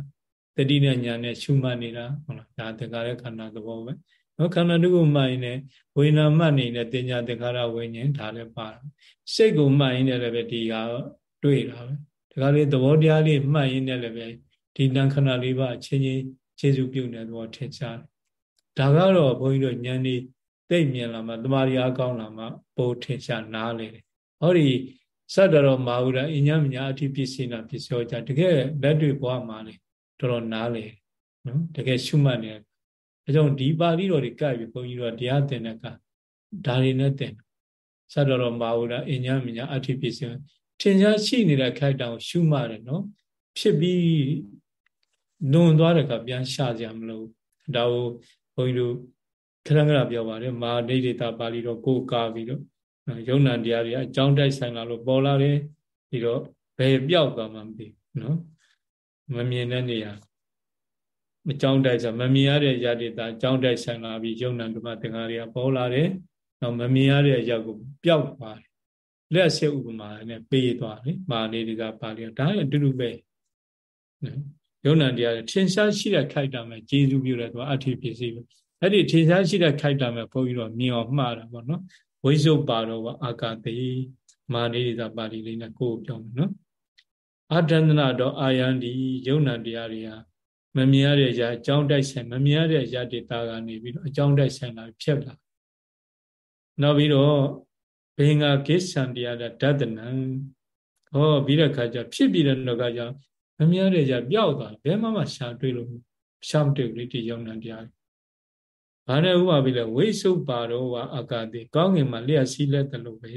တတိနဲ့ညာနဲ့ရှုမှတ်နေတာဟုတ်လားဒါတက္ကရာခန္ဓာသဘောပဲနော်ခန္ဓာတုကိုမှတ်ရင်လည်းဝိညာဉ်မှတ်နေတဲ့တင်ညာတက္ကရာဝိညာဉ်ဒါလည်းပါစိတ်ကိုမှတ်ရင်လည်းပဲဒီဟာတွေ့တာပဲဒါကလေးသဘောတရားလေးမှတ်ရင်လည်းပဲဒီတန်ခဏလေးပါအချင်းချင်းခြေစုပြုတ်နေသဘောထင်ရှားတယ်ဒါကတော့ဘုန်းကြီးတို့ဉာဏ်นี่ သိမြင်လာမှတမာရီအားကောင်းလာမှပိုထင်ရှားနားလေတယ်ဟောဒီစတ္တရောမာဟုရအညမညာအဋ္ဌိပစ္စေနာပစ္စယောကြတကယ်လက်တွေ့ဘဝမှာလေတော်တော်နားလေနော်တကယ်ရှုမှတ်နေအဲကြောင့်ဒီပါဠိတော်တွေကပ်ပြီးဘုန်းကြီးတို့တရားသင်တဲ့ကဒါတွေနဲ့သင်စတ္တရောမာဟုရအညမညာအဋ္ဌိပစ္စယောထင်ရှားရှိနေတဲ့ခိုက်တောင်ရှုမှတ်တယ်နော်ဖြစ်ပြီးနုံသွားတဲ့ကပြန်ရှာကြမလို့ဒါကိုဘုန်းကြီးတို့ ခရံကရပြောပါတယ်မာဒိဋ္ဌိတာပါဠိတော်ကိုကာပြီးတော့ယုံနာတရားတွေအကြောင်းတိုက်ဆိုင်လာလို့ပေါ်လာတယ်ပြီးတော့ဘယ်ပြောက်သွားမှမသိဘူးနော်မမြင်တဲ့နေရာအကြောင်းတိုက်ဆိုမမြင်ရတဲ့ယတိတာအကြောင်းတိုက်ဆိုင်လာပြီးယုံနာဓမ္မသင်္ကာတွေကပေါ်လာတယ်။နောက်မမြင်ရတဲ့အရာကိုပျောက်သွားတယ်။လက်ဆက်ဥပမာနဲ့ပေးသွားတယ်။မာနေဒီကပါဠိဒါလည်းအတူတူပဲ။ယုံနာတရားထင်ရှားရှိတဲ့ခိုက်တာမဲ့ကျေစုပြုတဲ့သူအဋ္ဌိပစ္စည်းပဲ။ အဲ့ဒီထင်ရှားရှိတဲ့ခိုက်တာမဲ့ဘုန်းကြီးတို့မြင်အောင်မှားတာပေါ့နော်။ဝိသုပါတော်ကအာကာတိမာနေဒီကပါဠိလေးနဲ့ကိုယ်ပြောမယ်နော်။အတ္တန္တနာတော့အာယံဒီယုံနာတရားတွေဟာမမြင်ရတဲ့အရာအကြောင်းတိုက်ဆိုင်မမြင်ရတဲ့အရာတွေတာကနေပြီးတော့အကြောင်းတိုက်ဆိုင်လာဖြစ်လာနောက်ပြီးတော့ဘေငါကိစ္ဆံတရားဓာတနံဟောပြီးတဲ့ခါကျဖြစ်ပြီးတဲ့နောက်ကကျမမြင်ရတဲ့အရာပျောက်သွားဘယ်မှမရှာတွေ့လို့ရှာမတွေ့ဘူးလေဒီယုံနာတရား ဘာနဲ့ဥပမာပြီးလဲဝိသုပါတော့ဝအာကာတိကောင်းငင်မှာလျှက်စီးလက်တယ်လို့ပဲ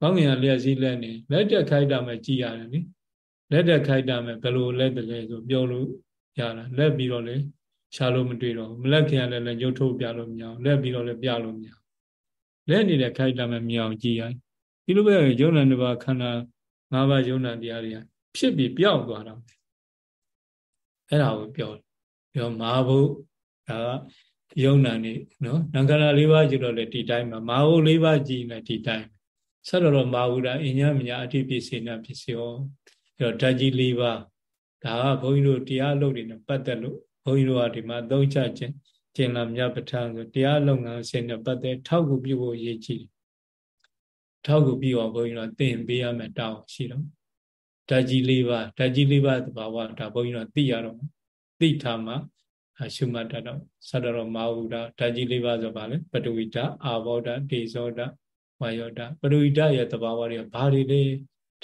ကောင်းငင်ကလျှက်စီးလက်နေလက်တက်ခိုက်တာမှကြည်ရတယ်နိလက်တက်ခိုက်တာမှဘယ်လိုလက်တယ်လဲဆိုပြောလို့ရတာလက်ပြီးတော့လေရှားလို့မတွေ့တော့မလက်ခင်လည်းလည်းရုပ်ထုတ်ပြလို့မရအောင်လက်ပြီးတော့လည်းပြလို့မရအောင်လက်နေတဲ့ခိုက်တာမှမရအောင်ကြည်ရဒီလိုပဲယုံနာတစ်ပါးခန္ဓာ၅ပါးယုံနာတရားတွေကဖြစ်ပြီးပျောက်သွားတော့အဲ့ဒါကိုပြောပြောမာဖို့ဒါက ယုံနာနေနော်နံခန္ဓာ၄ပါးကျတော့လေဒီတိုင်းမှာမာဖို့၄ပါးကြည်နေဒီတိုင်းဆက်တော့မာဟုတာအညမညာအဋ္ဌိပစ္စေနာပစ္စယောအဲ့တော့ဓာတ်ကြီး၄ပါးဒါကဘုန်းကြီးတို့တရားလုပ်တွေနဲ့ပတ်သက်လို့ဘုန်းကြီးတို့ကဒီမှာသုံးချခြင်းကျင်လာမြတ်ပဋ္ဌာန်းဆိုတရားလုပ်ငန်းစဉ်နဲ့ပတ်သက်ထောက်ကူပြုဖို့ရည်ကြည်ထောက်ကူပြုအောင်ဘုန်းကြီးတို့သင်ပေးရမယ်တောင်းရှိတော့ဓာတ်ကြီး၄ပါးဓာတ်ကြီး၄ပါးသဘာဝဒါဘုန်းကြီးတို့သိရတော့သိထားမှ ရှုမှတ်တတ်တော့သတ္တရောမာဟုဒဓာတ်ကြီး၄ပါးဆိုပါလေပတဝိတအာဘောဓဒေဇောဓဝါယောဓပတဝိတရဲ့သဘာဝတွေကဘာတွေလဲ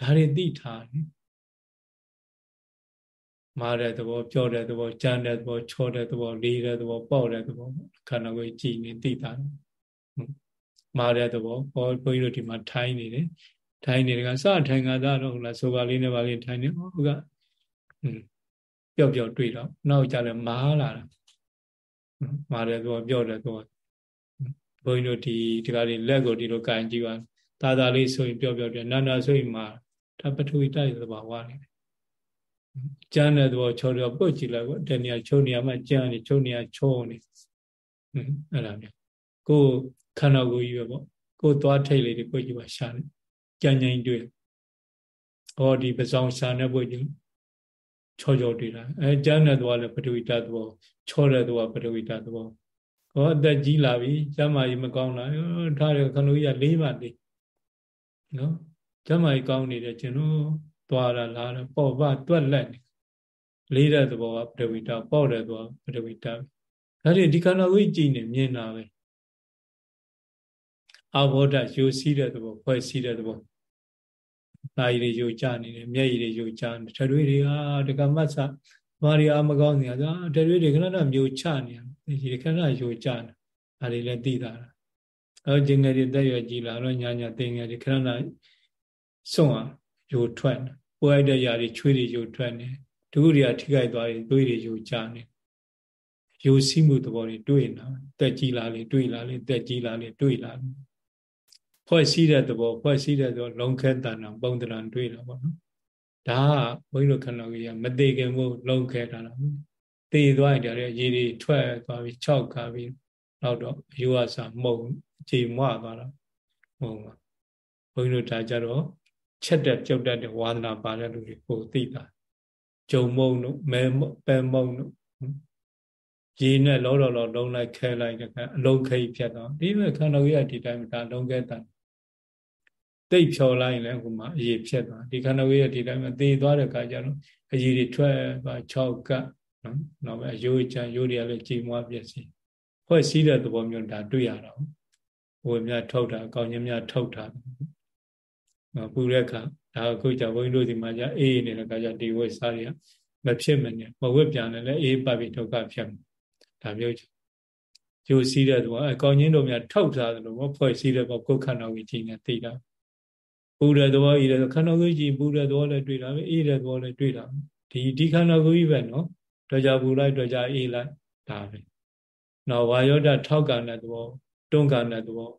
ဒါတွေသိထားတယ်မားတဲ့သဘောပြောတဲ့သဘောကြမ်းတဲ့သဘောချောတဲ့သဘောလေးတဲ့သဘောပေါ့တဲ့သဘောခန္ဓာကိုယ်ကြည်နေသိတာမားတဲ့သဘောဟောဘုန်းကြီးတို့ဒီမှာထိုင်းနေတယ်ထိုင်းနေတယ်ကစထိုင်ကသာတော့လားဆိုပါလေးနဲ့ပါလေးထိုင်းနေဟောက ပျော့ပျော့တွေ့တော့နောက်ကြလည်းမားလာတာမားတဲ့သဘောပြောတဲ့သဘောဘုန်းကြီးတို့ဒီဒီကလေးလက်ကိုဒီလိုကင်ကြည့်ပါသာသာလေးဆိုရင်ပျော့ပျော့ပြနာနာဆိုရင်မာဒါပထဝီတိုက်သဘာဝနေတယ်ကျမ်းတဲ့သဘောချောတော့ပုတ်ကြည့်လိုက်ပေါ့တဏှာချုံနေရာမှာကျမ်းနေချုံနေရာချုံနေအဲ့ဒါမျိုးကိုခန္ဓာကိုယ်ကြီးပဲပေါ့ကိုသွားထိတ်လေးတွေပုတ်ကြည့်ပါရှာနေကြမ်းကြမ်းတွေ့ဟောဒီပစောင်းရှာနေပုတ်ကြည့် ချောချောတွေ့တာအဲကျမ်းတဲ့သဘောလည်းပထဝီတသဘောချောတဲ့သဘောပထဝီတသဘောဟောအသက်ကြီးလာပြီကျမ်းမာကြီးမကောင်းလာထားတယ်ခဏကြီးကလေးပါလေးနော်ကျမ်းမာကြီးကောင်းနေတယ်ကျွန်တော်သွားတာလာတာပေါ့ပါတွက်လက်နေလေးတဲ့သဘောကပထဝီတပေါ့တဲ့သဘောပထဝီတဒါတွေဒီခန္ဓာကိုယ်ကြည်နေမြင်တာပဲအဘောဓယူစည်းတဲ့သဘောဖွဲ့စည်းတဲ့သဘော နာရီတွေယူကြနေတယ်မျက်ရည်တွေယူကြနေတယ်တွေတွေကတကမတ်ဆဘာတွေအာမကောင်းနေတာဒါတွေတွေခဏခဏမျိုးချနေတယ်ဒီခဏခဏယူကြနေဒါတွေလည်းသိတာအဲကျင်ငယ်တွေတက်ရွယ်ကြည်လာတော့ညာညာတင်ငယ်တွေခဏခဏစွန့်အောင်ယိုထွက်ပိုးလိုက်တဲ့ຢာတွေချွေးတွေယိုထွက်နေဒုတွေကထိခိုက်သွားရင်သွေးတွေယိုကျနေယိုစီးမှုသဘောတွေတွေ့နေတာတက်ကြီးလာလေတွေ့လာလေတက်ကြီးလာလေတွေ့လာလေ ဖွဲ့စည်းတဲ့သဘောဖွဲ့စည်းတဲ့သဘောလုံခဲတဏ္ဍပုံတဏ္ဍတွေ့တာပေါ့နော်ဒါကဘုန်းကြီးတို့ခန္ဓာကိုယ်ကမသေးခင်မို့လုံခဲတာလားသေသွားရင်တည်းရေတွေထွက်သွားပြီးခြောက်ခါပြီးနောက်တော့အယူအဆမှုံကြေမွသွားတာဟုတ်ပါဘုန်းကြီးတို့ဒါကြတော့ချက်တက်ပြုတ်တတ်တဲ့ဝါဒနာပါတဲ့လူတွေကိုသိတာဂျုံမုံတို့မဲပဲမုံတို့ရေနဲ့လောတော်လောလုံးလိုက်ခဲလိုက်တဲ့ကအလုံးခိတ်ဖြစ်တော့ဒီမဲ့ခန္ဓာကိုယ်ရဒီတိုင်းဒါလုံးခဲတာ တိတ်ဖြော်လိုက်ရင်လည်းဟိုမှာအေးဖြစ်သွားဒီခန္ဓာကိုယ်ရဒီတိုင်းမှာသေသွားတဲ့အခါကျတော့အကြီးတွေထွက်သွား6ကပ်နော်နောက်ပဲအယိုးချမ်းယိုးတွေကလည်းကြီးမွားပြည့်စီဖွဲ့စည်းတဲ့သဘောမျိုးဒါတွေ့ရတော့ဟိုမြတ်ထုတ်တာအကောင်ကြီးမြတ်ထုတ်တာပူတဲ့အခါဒါအခုကြောင့်ဘုန်းကြီးတို့ဒီမှာじအေးနေတဲ့အခါကျဒီဝိစားတွေကမဖြစ်မနေမဝတ်ပြန်လည်းအေးပတ်ပြီးဒုက္ခဖြစ်မှာဒါမျိုးကျိုးစည်းတဲ့သူကအကောင်ကြီးတို့များထောက်ထားတယ်လို့ဖွဲ့စည်းတဲ့ဘောကိုယ်ခန္ဓာကိုကြီးနဲ့သိတာ ပူတဲ့သဘောအေးတဲ့ခန္ဓာကိုယ်ကြီးပူတဲ့သဘောလည်းတွေ့တာပဲအေးတဲ့သဘောလည်းတွေ့တာဒီဒီခန္ဓာကိုယ်ကြီးပဲနော်တော့ကြပူလိုက်တော့ကြအေးလိုက်ဒါပဲနော်ဝါယောဒထောက်ကံတဲ့သဘောတွန်းကံတဲ့သဘော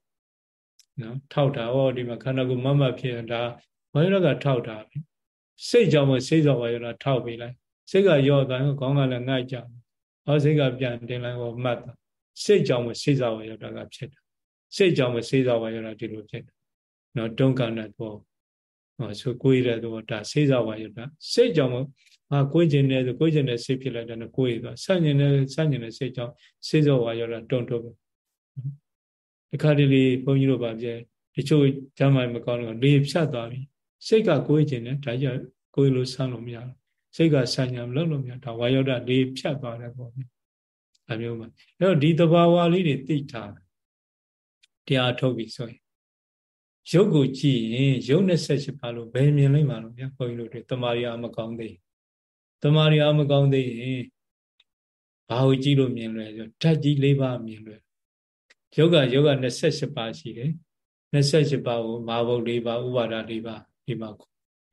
နော်ထောက်တာဟောဒီမှာခန္ဓာကိုယ်မမဖြစ်ဒါဝါယောဒကထောက်တာပဲစိတ်ကြောင့်မစိတ်ကြောင့်ဝါယောဒထောက်ပေးလိုက်စိတ်ကရော့သွားရင်ခေါင်းကလည်းငိုက်ကြဟောစိတ်ကပြန်တင်လိုက်ဟောမှတ်တာစိတ်ကြောင့်မစိတ်စားဝရတာကဖြစ်တာစိတ်ကြောင့်မစိတ်စားဝရတာဒီလိုဖြစ်တာ နော်တုံးကတဲ့ဘောဟောဆိုကိုယ်ရတဲ့ဘောဒါစိတ်စားဝရတာစိတ်ကြောင့်အာကိုယ်ကျင်နေဆိုကိုယ်ကျင်တဲ့စိတ်ဖြစ်လိုက်တယ်ကိုယ်ရသွားဆန့်ကျင်တဲ့ဆန့်ကျင်တဲ့စိတ်ကြောင့်စိတ်စားဝရတာတုံတုံဒီခါတလေဘုန်းကြီးတို့ဗာပြဲတချို့ဂျမ်းမိုင်မကောင်းတော့လေဖြတ်သွားပြီစိတ်ကကိုယ်ကျင်တယ်ဒါကြောင့်ကိုယ်လိုဆန်းလို့မရဘူးစိတ်ကဆန့်ကျင်မလုပ်လို့မရဒါဝါယောဒလေဖြတ်သွားတယ်ပေါ့။အမျိုးမှာအဲ့တော့ဒီတဘာဝလေးတွေသိထားတရားထုတ်ပြီဆိုရင် ရုပ်ကိုကြည့်ရင်ရုပ်28ပါလို့ဘယ်မြင်လိုက်မှာလို့ဗျာဘုန်းကြီးတို့တွေတမာရီအမကောင်းသေးတမာရီအမကောင်းသေးရင်ဘာကိုကြည့်လို့မြင်လဲဆိုဓာတ်ကြီး၄ပါးမြင်လွယ်ယောဂယောဂ28ပါးရှိတယ်28ပါးကိုမာဘုတ်၄ပါးဥပါဒ၄ပါးဒီမှာ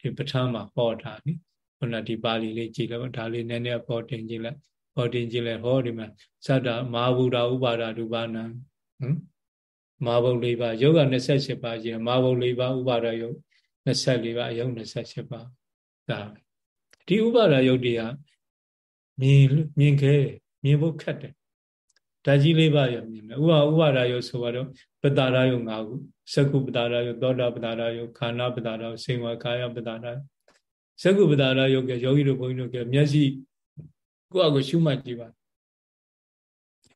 ဒီပဋ္ဌာန်းမှာဟောတာနိခုနဒီပါဠိလေးကြည့်လိုက်ဒါလေးနည်းနည်းပေါ်တင်ကြည့်လိုက်ပေါ်တင်ကြည့်လိုက်ဟောဒီမှာသတ္တမာဘုဒ္ဓဥပါဒဒုပါဏံဟမ် မာဘုတ်၄ပါးယောဂ28ပါးရှိတယ်မာဘုတ်၄ပါးဥပါဒယုတ်24ပါးအယုတ်28ပါးဒါဒီဥပါဒယုတ်တွေကမြင်မြင်ခဲမြင်ဖို့ခက်တယ်ဓာကြီးလေးပါရမြင်တယ်ဥပါဥပါဒယုတ်ဆိုတော့ပတာရယုတ်၅ခုသကုပတာရယုတ်သောတာပတာရယုတ်ခန္ဓာပတာရယုတ်စေဝကာယပတာရသကုပတာရယုတ်ကယောဂီတို့ဘုန်းကြီးတို့ကမျက်စိကိုယ့်အကိုရှုမှတ်ကြည့်ပါ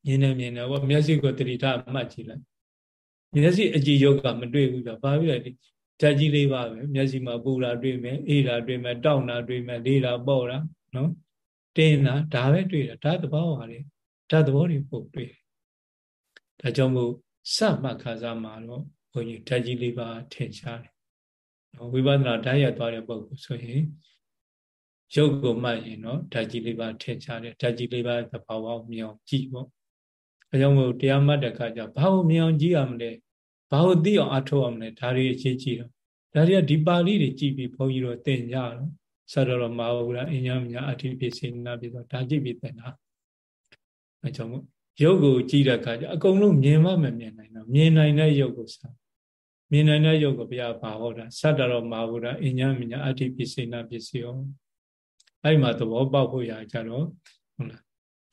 မြင်နေမြင်နေဟောမျက်စိကိုတတိထားမှတ်ကြည့်လိုက် မျက်စိအကြည့်ယုတ်ကမတွေ့ဘူးတော့ဘာဖြစ်လဲဓာတ်ကြီးလေးပါပဲမျက်စိမှာပူတာတွေ့မယ်အေးတာတွေ့မယ်တောက်တာတွေ့မယ်လေးတာပေါ့တာနော်တင်းတာဒါပဲတွေ့တာဒါသဘောပါလေဒါသဘောတွေပို့တွေ့ဒါကြောင့်မို့စမှတ်ခါစားမှာတော့ဘုန်းကြီးဓာတ်ကြီးလေးပါထင်ရှားတယ်ဝိပဿနာဓာတ်ရသွားတဲ့ပုဂ္ဂိုလ်ဆိုရင်ရုပ်ကိုမှတ်ရင်တော့ဓာတ်ကြီးလေးပါထင်ရှားတယ်ဓာတ်ကြီးလေးပါသဘာဝမြင်အောင်ကြည့်ပေါ့ အဲကြောင့်မို့တရားမှတ်တဲ့အခါကျဘာလို့မြင်အောင်ကြည့်ရမလဲဘာလို့သိအောင်အထောက်ရမလဲဒါတွေအချင်းကြည့်တော့ဒါတွေကဒီပါဠိတွေကြည့်ပြီးဘုန်းကြီးတို့သင်ကြတော့ဆရတော်မဟာဝရအញ្ញမညာအဋ္ဌိပိစေနာပြီးတော့ဒါကြည့်ပြီးသင်တာအဲကြောင့်မို့ရုပ်ကိုကြည့်တဲ့အခါကျအကုန်လုံးမြင်မှမမြင်နိုင်တော့မြင်နိုင်တဲ့ရုပ်ကိုစမြင်နိုင်တဲ့ရုပ်ကိုဘုရားဘာဟောတာဆတ္တရောမဟာဝရအញ្ញမညာအဋ္ဌိပိစေနာပစ္စယောအဲ့မှာသဘောပေါက်ဖို့ရကြတော့ဟုတ်လား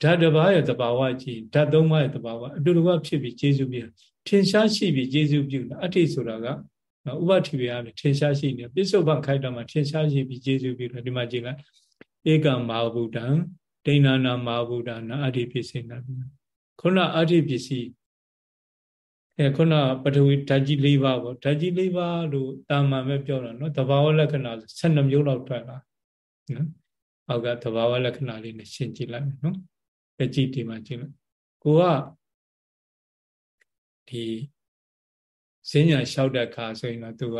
ဓာတ်တစ်ပါးရဲ့သဘာဝကြည့်ဓာတ်သုံးပါးရဲ့သဘာဝအတူတူကဖြစ်ပြီးကျေစုပြီးထင်ရှားရှိပြီးကျေစုပြုတာအဋ္ဌိဆိုတာကဥပတိဝေအားဖြင့်ထင်ရှားရှိနေပစ္စုပန်ခိုက်တာမှာထင်ရှားရှိပြီးကျေစုပြုတယ်ဒီမှာကြည့်လိုက်ဧကမဟာဗုဒ္ဓံဒိဏနာမဟာဗုဒ္ဓနာအဋ္ဌိပစ္စေနာခုနအဋ္ဌိပစ္စည်းအဲခုနပထဝီဓာတ်ကြီး၄ပါးပေါ့ဓာတ်ကြီး၄ပါးလို့တာမန်ပဲပြောတာနော်တဘာဝလက္ခဏာ12မျိုးလောက်ထွက်လာနော်အောက်ကသဘာဝလက္ခဏာလေးနဲ့ရှင်းကြည့်လိုက်မယ်နော် အကြည့်ဒီမှာကြည့်လိုက်ကိုကဒီစဉ္ညာလျှောက်တဲ့ခါဆိုရင်တော့သူက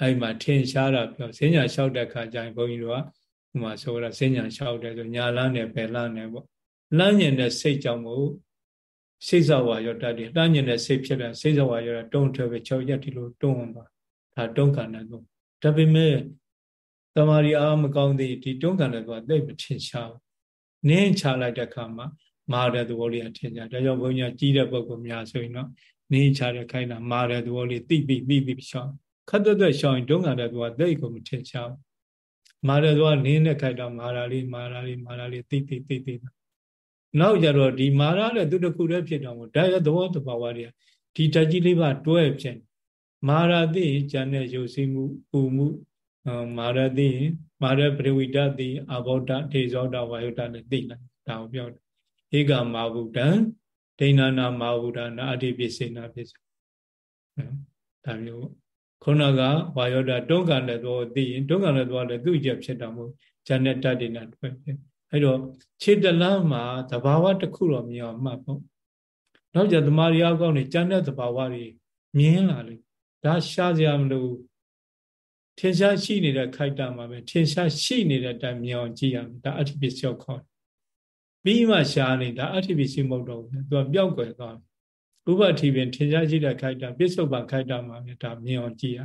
အဲ့မှာထင်ရှားတာပြောစဉ္ညာလျှောက်တဲ့ခါကျရင်ဘုန်းကြီးတို့ကဟိုမှာဆိုတာစဉ္ညာလျှောက်တယ်ဆိုညာလန်းနဲ့ပယ်လန်းနဲ့ပေါ့လမ်းညင်တဲ့စိတ်ကြောင့်မို့စိတ်ဇဝါရောတတ်တယ်လမ်းညင်တဲ့စိတ်ဖြစ်တဲ့စိတ်ဇဝါရောတုံးထွဲပဲ၆ရက်ဒီလိုတုံးဝင်ပါဒါတုံးခန္ဓာကိုဒါပေမဲ့တမာရီအားမကောင်းသေးဒီတွန်းကန်တဲ့ကွာသိမထင်ရှားဘူး နင်းချလိုက်တဲ့ခါမှာမာတဲ့သဘောလေးအထင်ရှားဒါကြောင့်ဘုန်းကြီးကြီးတဲ့ပုဂ္ဂိုလ်များဆိုရင်တော့နင်းချတဲ့ခိုင်းတာမာတဲ့သဘောလေးသိပြီးပြီးပြီးရှောင်းခတ်တဲ့ရှောင်းရင်တွန်းကန်တဲ့ကွာသိကိုမထင်ရှားဘူးမာတဲ့ကွာနင်းတဲ့ခိုင်းတာမာတာလေးမာတာလေးမာတာလေးသိသိသိသိနောက်ကြတော့ဒီမာရတဲ့သူတခုတည်းဖြစ်တော့မို့ဒါရသဘောတဘာဝတွေကဒီဓာတ်ကြီးလေးပါတွဲဖြစ်မာရသိဉာဏ်နဲ့ရုပ်စိမှုပူမှု မာရတိမာရပရိဝိတတိအဘောဓဒေဇောဒဝါယုတလည်းသိလိုက်ဒါကိုပြောတယ်ဧကမာဗုဒ္ဓံဒိဏနာမာဗုဒ္ဓနာအဋ္ဌိပစ္စေနာပစ္စေဒါမျိုးခုနကဝါယောဒတွန်းကန်တဲ့သောသိရင်တွန်းကန်တဲ့သောလည်းသူ့ကြဖြစ်တာမဟုတ်ဇန်နဲ့တတ္တိနာတွေ့ဖြစ်အဲ့တော့ခြေတလန်းမှာသဘာဝတစ်ခုတော့မြင်အောင်မှတ်ပေါ့နောက်ကြသမာရိယကောင်းနေကျန်တဲ့သဘာဝတွေမြင်လာလိမ့်ဒါရှားစရာမလို ထင်ရှားရှိနေတဲ့ခိုက်တာမှာပဲထင်ရှားရှိနေတဲ့အတိုင်းမြင်အောင်ကြည့်ရမယ်ဒါအဋ္ဌိပစ္စယောခေါ်ပြီးမှရှားနေတာအဋ္ဌိပစ္စည်းမဟုတ်တော့ဘူးသူကပျောက်ကွယ်သွားပြီဥပတိပင်ထင်ရှားရှိတဲ့ခိုက်တာပစ္စုပန်ခိုက်တာမှာပဲဒါမြင်အောင်ကြည့်ရ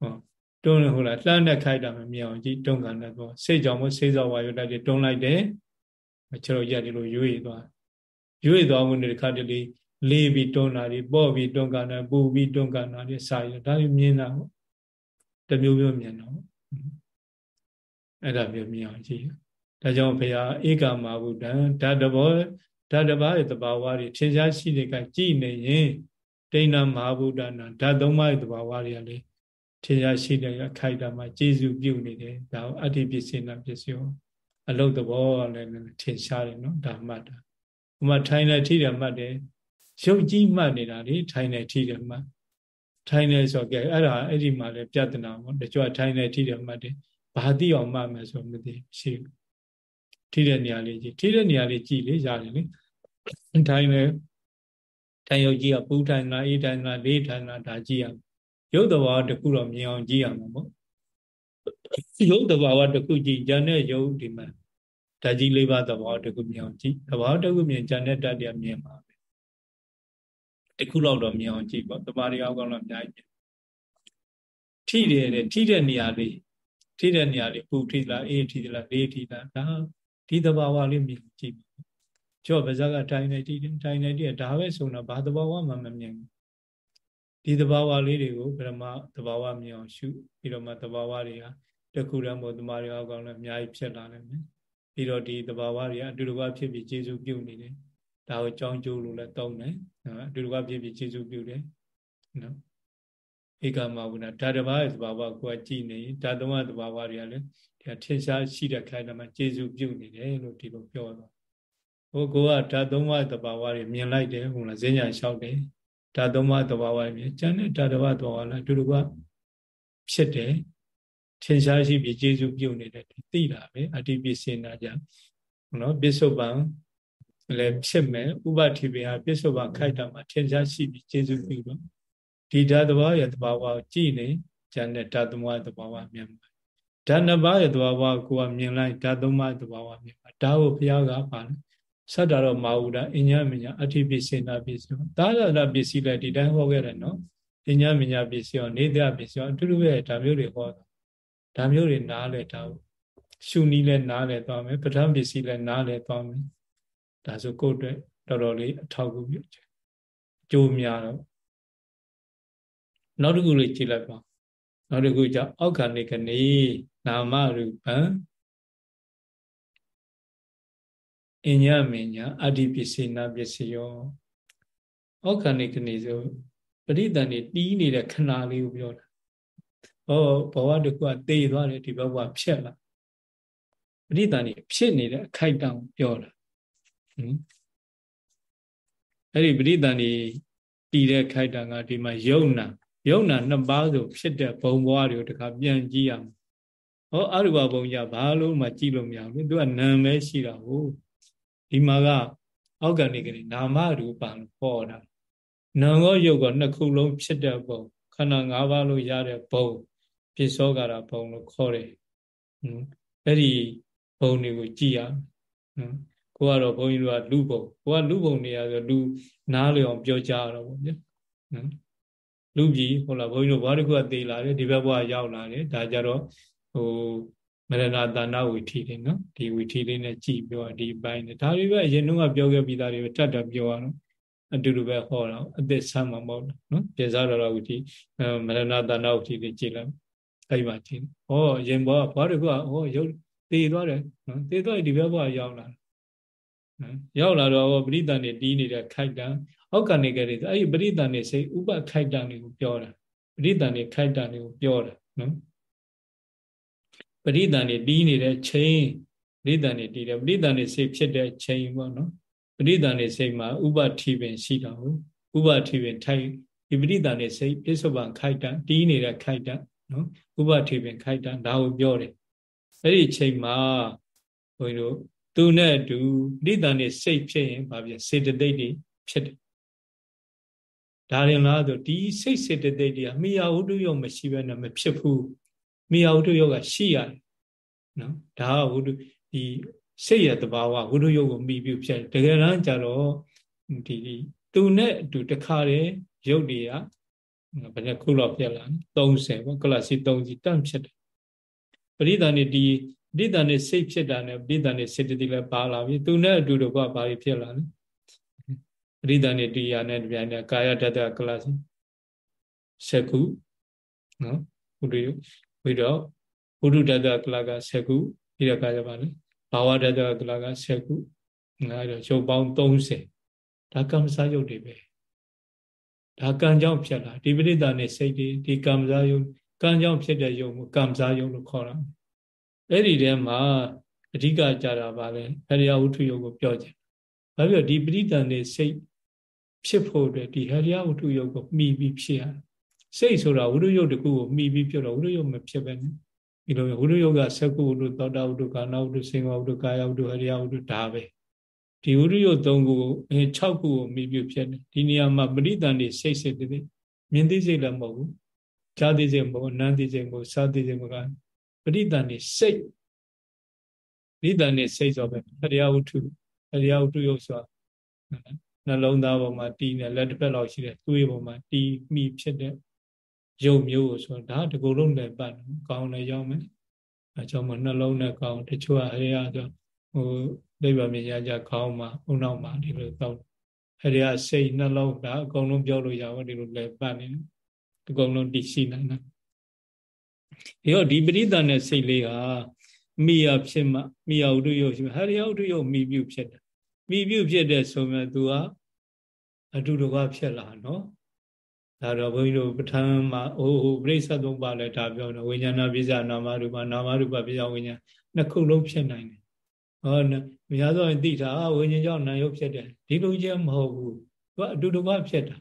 ဟောတွန်းဟုတ်လားလှမ်းတဲ့ခိုက်တာမှာမြင်အောင်ကြည့်တွန်းကန်တဲ့တော့စိတ်ကြောင့်မစိတ်စောဝါယုတိုက်တွန်းလိုက်တယ်ခြေတော်ရက်ဒီလိုရွေ့သွားရွေ့သွားမှုတွေခါတလေလေးပြီးတွန်းတာတွေပေါ့ပြီးတွန်းကန်တာပူပြီးတွန်းကန်တာတွေစာရဒါတွေမြင်တာပေါ့ တမျိုးမျိုးမြင်တော့အဲ့ဒါမျိုးမြင်အောင်ကြည့်ဒါကြောင့်ဘုရားဧကမဘုဒ္ဓံဓာတဘောဓာတပါးရဲ့တဘာဝတွေထင်ရှားရှိတဲ့ကကြည်နေရင်ဒိဏမဟာဗုဒ္ဓနာဓာတ်သုံးပါးရဲ့တဘာဝတွေကလေထင်ရှားရှိတဲ့ခိုက်တာမှာကျေစုပြုနေတယ်ဒါအတ္တိပစ္စေနာပစ္စယောအလုတ်သဘောလည်းထင်ရှားတယ်နော်ဒါမှတ်တာဥမာထိုင်နေထိတယ်မှတ်တယ်ရုပ်ကြီးမှတ်နေတာလေထိုင်နေထိတယ်မှတ် ထိုင်နေဆိုကြအဲ့ဒါအဲ့ဒီမှာလည်းပြဿနာပေါ့တကြွထိုင်နေထိတယ်မှတ်တယ်ဘာသိအောင်မှတ်မယ်ဆိုမသိရှိထိတဲ့နေရာလေးကြည့်ထိတဲ့နေရာလေးကြည့်လေရတယ်လေထိုင်နေထိုင်ရုပ်ကြီးကပူထိုင်တာအေးထိုင်တာလေးထိုင်တာဒါကြည့်ရရုပ်တဘာဝတစ်ခုတော့မြင်အောင်ကြည့်ရမှာပေါ့ရုပ်တဘာဝတစ်ခုကြည့်ဉာဏ်နဲ့ရုပ်ဒီမှာဓာကြီးလေးပါးတဘာဝတစ်ခုမြင်အောင်ကြည့်တဘာဝတစ်ခုမြင်ဉာဏ်နဲ့တတ်တရားမြင်ပါပဲ တစ်ခုလောက်တော့မြင်အောင်ကြည့်ပေါ့တဘာတွေအောက်ကောင်တော့အများကြီးထိတယ်တဲ့ထိတဲ့နေရာလေးထိတဲ့နေရာလေးပူထိလားအေးထိလားလေးထိလားဒါဒီတဘာဝလေးမြင်ကြည့်ကျော့ပါဇက်ကတိုင်းနေထိတယ်တိုင်းနေထိတယ်ဒါပဲဆိုတော့ဘာတဘာဝမှမမြင်ဘူးဒီသဘာဝလေးတွေကိုပရမသဘာဝမြင်အောင်ရှုပြီးတော့မှသဘာဝတွေကတခုတည်းမို့တမာရီအောက်ကောင်လည်းအများကြီးဖြစ်လာနိုင်မယ်ပြီးတော့ဒီသဘာဝတွေကအတူတကွဖြစ်ပြီးကျေစုပြုနေတယ် ဒါကိုကြောင်းကျိုးလို့လည်းတောင်းတယ်အတူတကွဖြစ်ပြီးကျေစုပြုတယ်နော်ဧကမဝုဏဓာတဘာရဲ့သဘာဝကိုကြည့်နေဓာတဝသဘာဝတွေကလည်းဒီထင်ရှားရှိတဲ့ခိုင်တမှာကျေစုပြုနေတယ်လို့ဒီလိုပြောတော့ဟိုကိုကဓာသုံးဝသဘာဝတွေမြင်လိုက်တယ်ဟုတ်လားဈဉ္ညာလျှောက်တယ်ဓာသုံးပါးသဘာဝမြင်ကျန်တဲ့ဓာတဘာသဘာဝလည်းအတူတူကဖြစ်တယ်ထင်ရှားရှိပြီးကျေစုပြုတ်နေတယ်သိတာပဲအတ္တိပစ္စေနာကြနော်ပစ္စုပန် လည်းဖြစ်မယ်ဥပတိပင်ဟာပစ္စုပန်ခိုက်တာမှာထင်ရှားရှိပြီးကျေစုပြုတော့ဒီဓာတ်သဘာဝရဲ့သဘာဝကိုကြည့်နေကျန်တဲ့ဓာတ်သဘာဝသဘာဝမြင်ပါဓာတ်နှစ်ပါးရဲ့သဘာဝကိုကမြင်လိုက်ဓာတ်သုံးပါးသဘာဝမြင်ပါဒါကိုဘုရားကပါလဲသတ္တရောမာဟုဒအညမညာအဋ္ဌိပစ္စေနာပစ္စယောသာရဏပစ္စည်းလည်းဒီတိုင်းဟောခဲ့တယ်နော်အညမညာပစ္စယောနေတဲ့ပစ္စယောအတူတူပဲဒါမျိုးတွေဟောတာဒါမျိုးတွေနားလဲတာရှုနီးလဲနားလဲသွားမယ်ပဋ္ဌာန်းပစ္စည်းလဲနားလဲသွားမယ် ဒါဆိုကိုယ့်အတွက်တော်တော်လေးအထောက်အကူပြုချင်ကြိုးများတော့နောက်တစ်ခုလေးကြည့်လိုက်ပါနောက်တစ်ခုကျအောက်ခဏိကနေနာမရူပံအညမညာအတ္တိပစ္စေနာပစ္စယောအောက်ခဏိကနေဆိုပရိသန်နေတီးနေတဲ့ခဏလေးကိုပြောတာဟောဘဝတကူကတေသွားတယ်ဒီဘဝဖြက်လာပရိသန်နေဖြစ်နေတဲ့အခိုက်အတန့်ကိုပြောတာဟင် အဲ့ဒီပရိသန်နေတည်တဲ့ခိုက်တံကဒီမှာယုံနာယုံနာနှစ်ပါးဆိုဖြစ်တဲ့ဘုံဘဝတွေကိုတခါပြန်ကြည့်ရမယ်ဟောအရူပဘုံကြဘာလို့မှကြည့်လို့မရဘူးသူကနာမ်ပဲရှိတာဟုတ်ဒီမှာကအောက်ကနေကနေနာမရူပံလို့ပေါ်တာနာမ်ရောယုတ်ကနှစ်ခုလုံးဖြစ်တဲ့ဘုံခန္ဓာ၅ပါးလို့ရတဲ့ဘုံပြစ္ဆောကာရဘုံလို့ခေါ်တယ်အဲ့ဒီဘုံတွေကိုကြည့်ရမယ် ကိုကတော့ဘုန်းကြီးတို့ကလူဘုံကိုကလူဘုံနေရဆိုလူနားလျောင်ပြောကြရတော့ဗောဗျာနော်လူကြီးဟုတ်လားဘုန်းကြီးတို့ဘာတစ်ခုကသေးလာတယ်ဒီဘက်ဘဝရောက်လာတယ်ဒါကြတော့ဟိုမရဏတာဏဝီထီတွေနော်ဒီဝီထီလေးနဲ့ကြည်ပြောဒီပိုင်းနဲ့ဒါတွေပဲအရင်တုန်းကပြောခဲ့ပြီးသားတွေပဲတတ်တတ်ပြောရအောင်အတူတူပဲဟောတော့အသက်ဆမ်းမှာမဟုတ်ဘူးနော်ပြေစားတော်ဝီထီမရဏတာဏဝီထီတွေကြည်လိုက်အဲ့မှာကြည်ဟောအရင်ဘဝဘာတစ်ခုကဟောရုပ်တည်သွားတယ်နော်တည်သွားဒီဘက်ဘဝရောက်လာ ရောက်လာတော့ပရိသန်နေတီးနေတဲ့ခိုက်တံအောက်ကနေကြတဲ့အဲ့ဒီပရိသန်နေစိတ်ဥပခိုက်တံတွေကိုပြောတာပရိသန်နေခိုက်တံတွေကိုပြောတာနော်ပရိသန်နေတီးနေတဲ့ချိန်ပရိသန်နေတီးတယ်ပရိသန်နေစိတ်ဖြစ်တဲ့ချိန်ပေါ့နော်ပရိသန်နေစိတ်မှာဥပတိပင်ရှိတာဟုတ်ဥပတိပင်ထိုက်ဒီပရိသန်နေစိတ်ပြစ္ဆုတ်ပံခိုက်တံတီးနေတဲ့ခိုက်တံနော်ဥပတိပင်ခိုက်တံဒါကိုပြောတယ်အဲ့ဒီချိန်မှာဘုန်းကြီးတို့ သူနဲ့အတူပရိသန်နေစိတ်ဖြစ်ရင်ဗာပြစေတသိက်တွေဖြစ်တယ်ဒါရင်လားဆိုဒီစိတ်စေတသိက်တွေကမိယာဝတ္ထုယောမရှိဘဲနဲ့မဖြစ်ဘူးမိယာဝတ္ထုယောကရှိရတယ်နော်ဒါကဝတ္ထုဒီစိတ်ရတဘာဝဝတ္ထုယောကိုမိပြီးဖြစ်တကယ်တမ်းကျတော့ဒီသူနဲ့အတူတခါတည်းရုပ်တွေကဘယ်နှခုလောက်ပြက်လာ30ပေါ့ကလစီ3စီတန့်ဖြစ်တယ်ပရိသန်နေဒီ ပရိသန်နေစိတ်ဖြစ်တာနဲ့ပရိသန်နေစေတသိက်လည်းပါလာပြီသူနဲ့အတူတကွာဘာဖြစ်လာလဲပရိသန်နေတရားနဲ့တရားနဲ့ကာယတတကလစီ7ခုနော်ဘုဒ္ဓပြီးတော့ဘုဒ္ဓတတကလက7ခုပြီးတော့ကာယပါလေဘာဝတတကလက7ခုအဲဒါရုပ်ပေါင်း30ဒါကမ္မစာရုပ်တွေပဲဒါကံကြောင့်ဖြစ်လာဒီပရိသတ်နဲ့စိတ်တွေဒီကမ္မစာရုပ်ကံကြောင့်ဖြစ်တဲ့ရုပ်ကိုကမ္မစာရုပ်လို့ခေါ်တာ အဲ့ဒီထဲမှာအဓိကကြတာပါလဲဟရိယဝုထုယုတ်ကိုပြောခြင်းဘာဖြစ်ဒီပရိသတ်နဲ့စိတ်ဖြစ်ဖို့အတွက်ဒီဟရိယဝုထုယုတ်ကိုမှီပြီးဖြစ်ရစိတ်ဆိုတာဝုထုယုတ်တခုကိုမှီပြီးဖြစ်တော့ဝုထုယုတ်မဖြစ်ပဲနဲ့ဒီလိုဝုထုယုတ်ကသက္ကုဝုထုသောတာဝုထုကာနဝုထုစေငဝုထုကာယဝုထုဟရိယဝုထုဒါပဲဒီဝိရိယ၃ခုကိုအဲ6ခုကိုမိပြုဖြစ်တယ်ဒီနေရာမှာပရိသန်တွေစိတ်စိတ်တည်းမြင်သိစိတ်လည်းမဟုတ်ဘူးဈာတိစိတ်မဟုတ်နန်းသိစိတ်မဟုတ်စာသိစိတ်မဟုတ် ပရိသန်တွေစိတ်ပရိသန်တွေစိတ်ဆိုပဲဟရိယဝတ္ထုဟရိယဝတ္ထုရုပ်ဆိုနှလုံးသားပေါ်မှာတီးနေလက်တစ်ဖက်လောက်ရှိတဲ့သွေးပေါ်မှာတီးမိဖြစ်တဲ့ရုပ်မျိုးကိုဆိုဒါတကူလုံးလည်းပတ်ကောင်းလည်းရောက်မယ်အဲကြောင့်မနှလုံးနဲ့ကောင်းတချို့ကဟရိယဆိုဟိုနိဗ္ဗာန်မြင်ရကြခေါင်းမှာဥနောက်မှာဒီလိုတော့အဲဒီကစိတ်နှလုံးဒါအကုန်လုံးပြောလို့ရပါဒီလိုလဲပတ်နေတယ်အကုန်လုံးတည်ရှိနိုင်တာ ဒီတော့ဒီပရိသတ်နဲ့စိတ်လေးဟာမိယဖြစ်မှမိယဥဒုယုတ်ရှိမှဟရိယဥဒုယုတ်မိပြုဖြစ်တယ်မိပြုဖြစ်တဲ့ဆိုမှသူကအတုတကဖြစ်လာနော်ဒါတော့ဘုန်းကြီးတို့ပဋ္ဌာန်းမှာအိုးပြိဿသုံးပါလဲဒါပြောတယ်ဝိညာဏပိစ္ဆာနာမရူပနာမရူပပိစ္ဆာဝိညာဉ်နှစ်ခုလုံးဖြစ်နိုင်တယ်ဟောများသောရင်သိတာဝိညာဉ်ကြောင့်နာယုတ်ဖြစ်တယ်ဒီလိုချင်းမဟုတ်ဘူးသူကအတူတူကဖြစ်တာ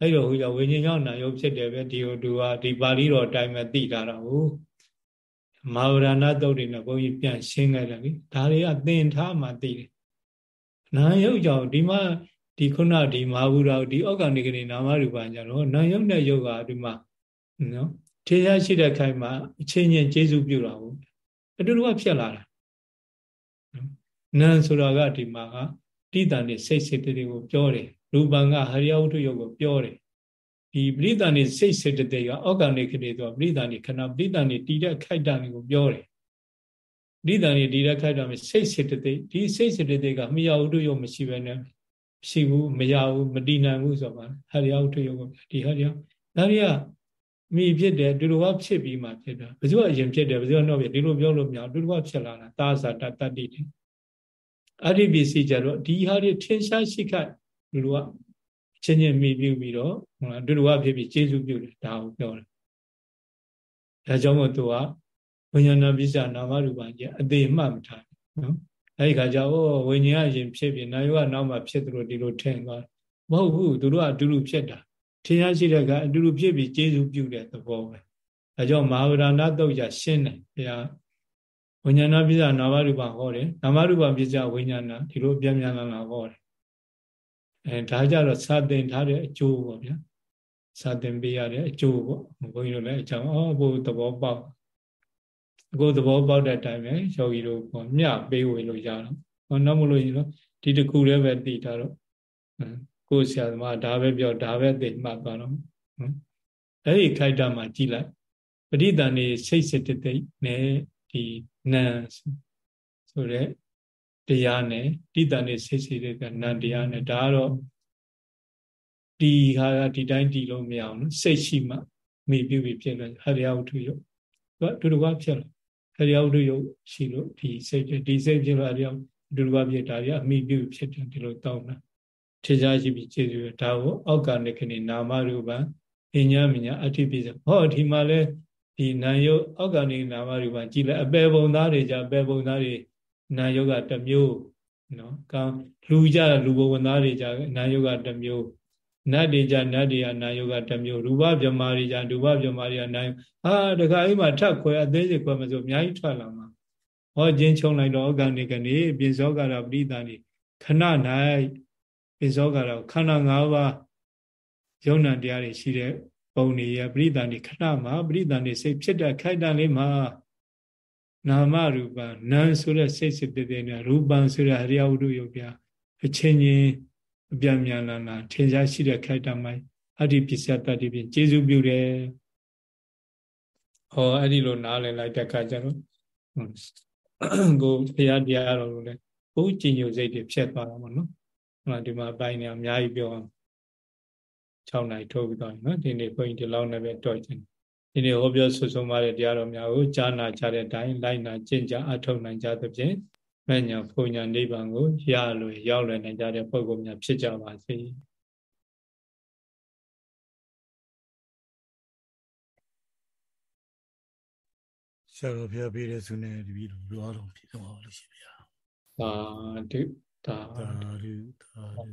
အဲ့တော့ဟိုကြောင့်ဝိညာဉ်ကြောင့်နာယုတ်ဖြစ်တယ်ပဲဒီဟိုသူကဒီပါဠိတော်အတိုင်းပဲသိတာတော့ဟုတ်မဟာဝရဏတုတ်တွေနဲ့ဘုန်းကြီးပြန်ရှင်းခဲ့တယ်လေဒါတွေကသင်ထားမှသိတယ်နာယုတ်ကြောင့်ဒီမှာဒီခုနဒီမဟာဝုရာဒီဩဂဏိကနေနာမရူပကြတော့နာယုတ်နဲ့ယုတ်ကဒီမှာနော်ထေရရှိတဲ့ခိုင်မှာအချင်းချင်းကျေစုပြုတာဟုတ်အတူတူကဖြစ်လာတာနာဆိုတာကဒီမှာကတိတန်နေစိတ်စိတ်တွေကိုပြောတယ် ရူပံကဟရိယဝတ္ထုယုတ်ကိုပြောတယ်ဒီပရိသန်နေစိတ်စိတ်တွေကအောက်ကနေခနေတော့ပရိသန်နေခဏပရိသန်နေတည်တဲ့ခိုက်တန်တွေကိုပြောတယ်ပရိသန်နေတည်တဲ့ခိုက်တန်မှာစိတ်စိတ်တွေဒီစိတ်စိတ်တွေကမရဝတ္ထုယုတ်မရှိဘဲနဲ့ရှိဘူးမရဘူးမတည်နိုင်ဘူးဆိုပါဟရိယဝတ္ထုယုတ်ကိုဒီဟရိယဒါတွေကမိဖြစ်တယ်ဒီလိုကဖြစ်ပြီးမှဖြစ်တာဘယ်သူကအရင်ဖြစ်တယ်ဘယ်သူကတော့ဒီလိုပြောလို့မရဘူးဒီလိုကဖြစ်လာတာသာသာတတတ္တိတယ်အဲ့ဒီပစ္စည်းကြတော့ဒီဟာတွေထင်ရှားရှိခတ် လူတို့ကချင်းချင်းမိပြုပြီးတော့ဟုတ်လားလူတို့ကဖြစ်ပြီးကျေစုပြုတယ်ဒါကိုပြောတယ်ဒါကြောင့်မို့သူကဝိညာဏပိစ္ဆာနာမရူပံကြီးအသေးမှတ်မထားနော်အဲ့ဒီခါကျတော့ဝိညာဉ်အရင်ဖြစ်ပြီးနာယောကနောက်မှဖြစ်သလိုဒီလိုထင်သွားမဟုတ်ဘူးသူတို့ကအတူတူဖြစ်တာထင်ရှားရှိတဲ့ကအတူတူဖြစ်ပြီးကျေစုပြုတဲ့သဘောပဲဒါကြောင့်မဟာဝရဏတုတ်ကြရှင်းတယ်ဘုရားဝိညာဏပိစ္ဆာနာမရူပဟောတယ်နာမရူပပိစ္ဆာဝိညာဏဒီလိုပြန်ပြန်လာလာဟောတယ် အဲဒါကြတော့စာသင်ထားတဲ့အကျိုးပေါ့ဗျာစာသင်ပေးရတဲ့အကျိုးပေါ့ဘုန်းကြီးတို့လည်းအကြောင်းအော်ဘုသဘောပေါက်အခုသဘောပေါက်တဲ့အတိုင်းပဲယောဂီတို့ပေါ့မျှပေးဝေလို့ရတော့ဟောနောက်မလို့ရင်တော့ဒီတခုလည်းပဲသိတာတော့ကိုယ်ဆရာသမားဒါပဲပြောဒါပဲသိမှတ်သွားတော့အဲ့ဒီခိုက်တာမှာကြည်လိုက်ပဋိသန္ဓေစိတ်စစ်တိတ်နဲ့ဒီနံဆိုတဲ့ တရားနဲ့တိတန်နဲ့စိတ်စိတ်တဲ့နံတရားနဲ့ဒါကတော့ဒီဟာကဒီတိုင်းတည်လို့မရအောင်နော်စိတ်ရှိမှမိပြုပြီးဖြစ်လို့ဟရိယဝတ္ထုယုတ်သူကဒုဒကဖြစ်လို့ဟရိယဝတ္ထုယုတ်ရှိလို့ဒီစိတ်ဒီစိတ်ဖြစ်လို့ဟရိယဒုဒကဖြစ်တာကြီးအမိပြုဖြစ်တယ်ဒီလိုတောင်းတာထေရှားရှိပြီးခြေစွဒါကိုအောက်ကနေခဏနာမရူပံအညာမညာအဋ္ဌိပိစဟောဒီမှာလဲဒီနာယုတ်အောက်ကနေနာမရူပကြည်လဲအပေပုံသားတွေကြအပေပုံသားတွေ နာယုတ်ကတစ်မျိုးနော်ကောင်းလူကြလူဘဝသားတွေကြနာယုတ်ကတစ်မျိုးနတ်တွေကြနတ်တွေကနာယုတ်ကတစ်မျိုးရူပဗြမာတွေကြရူပဗြမာတွေကနာယုတ်အာတခါအိမ်မှာထပ်ခွဲအသေးစိတ်ခွဲမဆိုအများကြီးထွက်လာမှာဟောချင်းချုံလိုက်တော့ဩဂဏိကနေပြင်စောကရပရိသန်ဒီခဏ၌ပြင်စောကရခန္ဓာ၅ပါးယုံ nant တရားတွေရှိတဲ့ပုံနေရပရိသန်ဒီခဏမှာပရိသန်ဒီစိတ်ဖြစ်တဲ့ခိုက်တန်လေးမှာ နာမရူပနာဆိုတဲ့စိတ်စစ်တည်းနဲ့ရူပံဆိုတဲ့ဟရိယဝတ္ထုယုတ်ပြအချင်းချင်းအပြမြန်လာလာထင်ရှားရှိတဲ့ခိုက်တမိုင်းအတ္တိပစ္စယတတ္တိဖြင့်ကျေစုပြုတယ်ဟောအဲ့ဒီလိုနားလည်လိုက်တဲ့အခါကျတော့ကိုဘုရားတရားတော်လို့လည်းဘုကြည်ညိုစိတ်တွေဖြစ်သွားတာပေါ့နော်ဟောဒီမှာအပိုင်းနေအများကြီးပြောအောင်6နိုင်ထုတ်ပြီးတော့နော်ဒီနေ့ဘုန်းကြီးဒီလောက်နဲ့ပဲတော့ကျင် ဒီနေ့ဟောပြောဆွဆုံးပါတဲ့တရားတော်များကိုကြားနာကြတဲ့အတိုင်းလိုက်နာကျင့်ကြအထောက်နိုင်ကြသဖြင့်မညာဖုန်ညာနိဗ္ဗာန်ကိုရလွယ်ရောက်လွယ်နိုင်ကြတဲ့ပုဂ္ဂိုလ်များဖြစ်ကြပါစေဆရာတော်ဖျားပေးတဲ့ဆုနဲ့တပည့်တော်တို့အားလုံးပြည့်စုံပါလို့ရှိဗျာသာဓုသာဓုသာဓု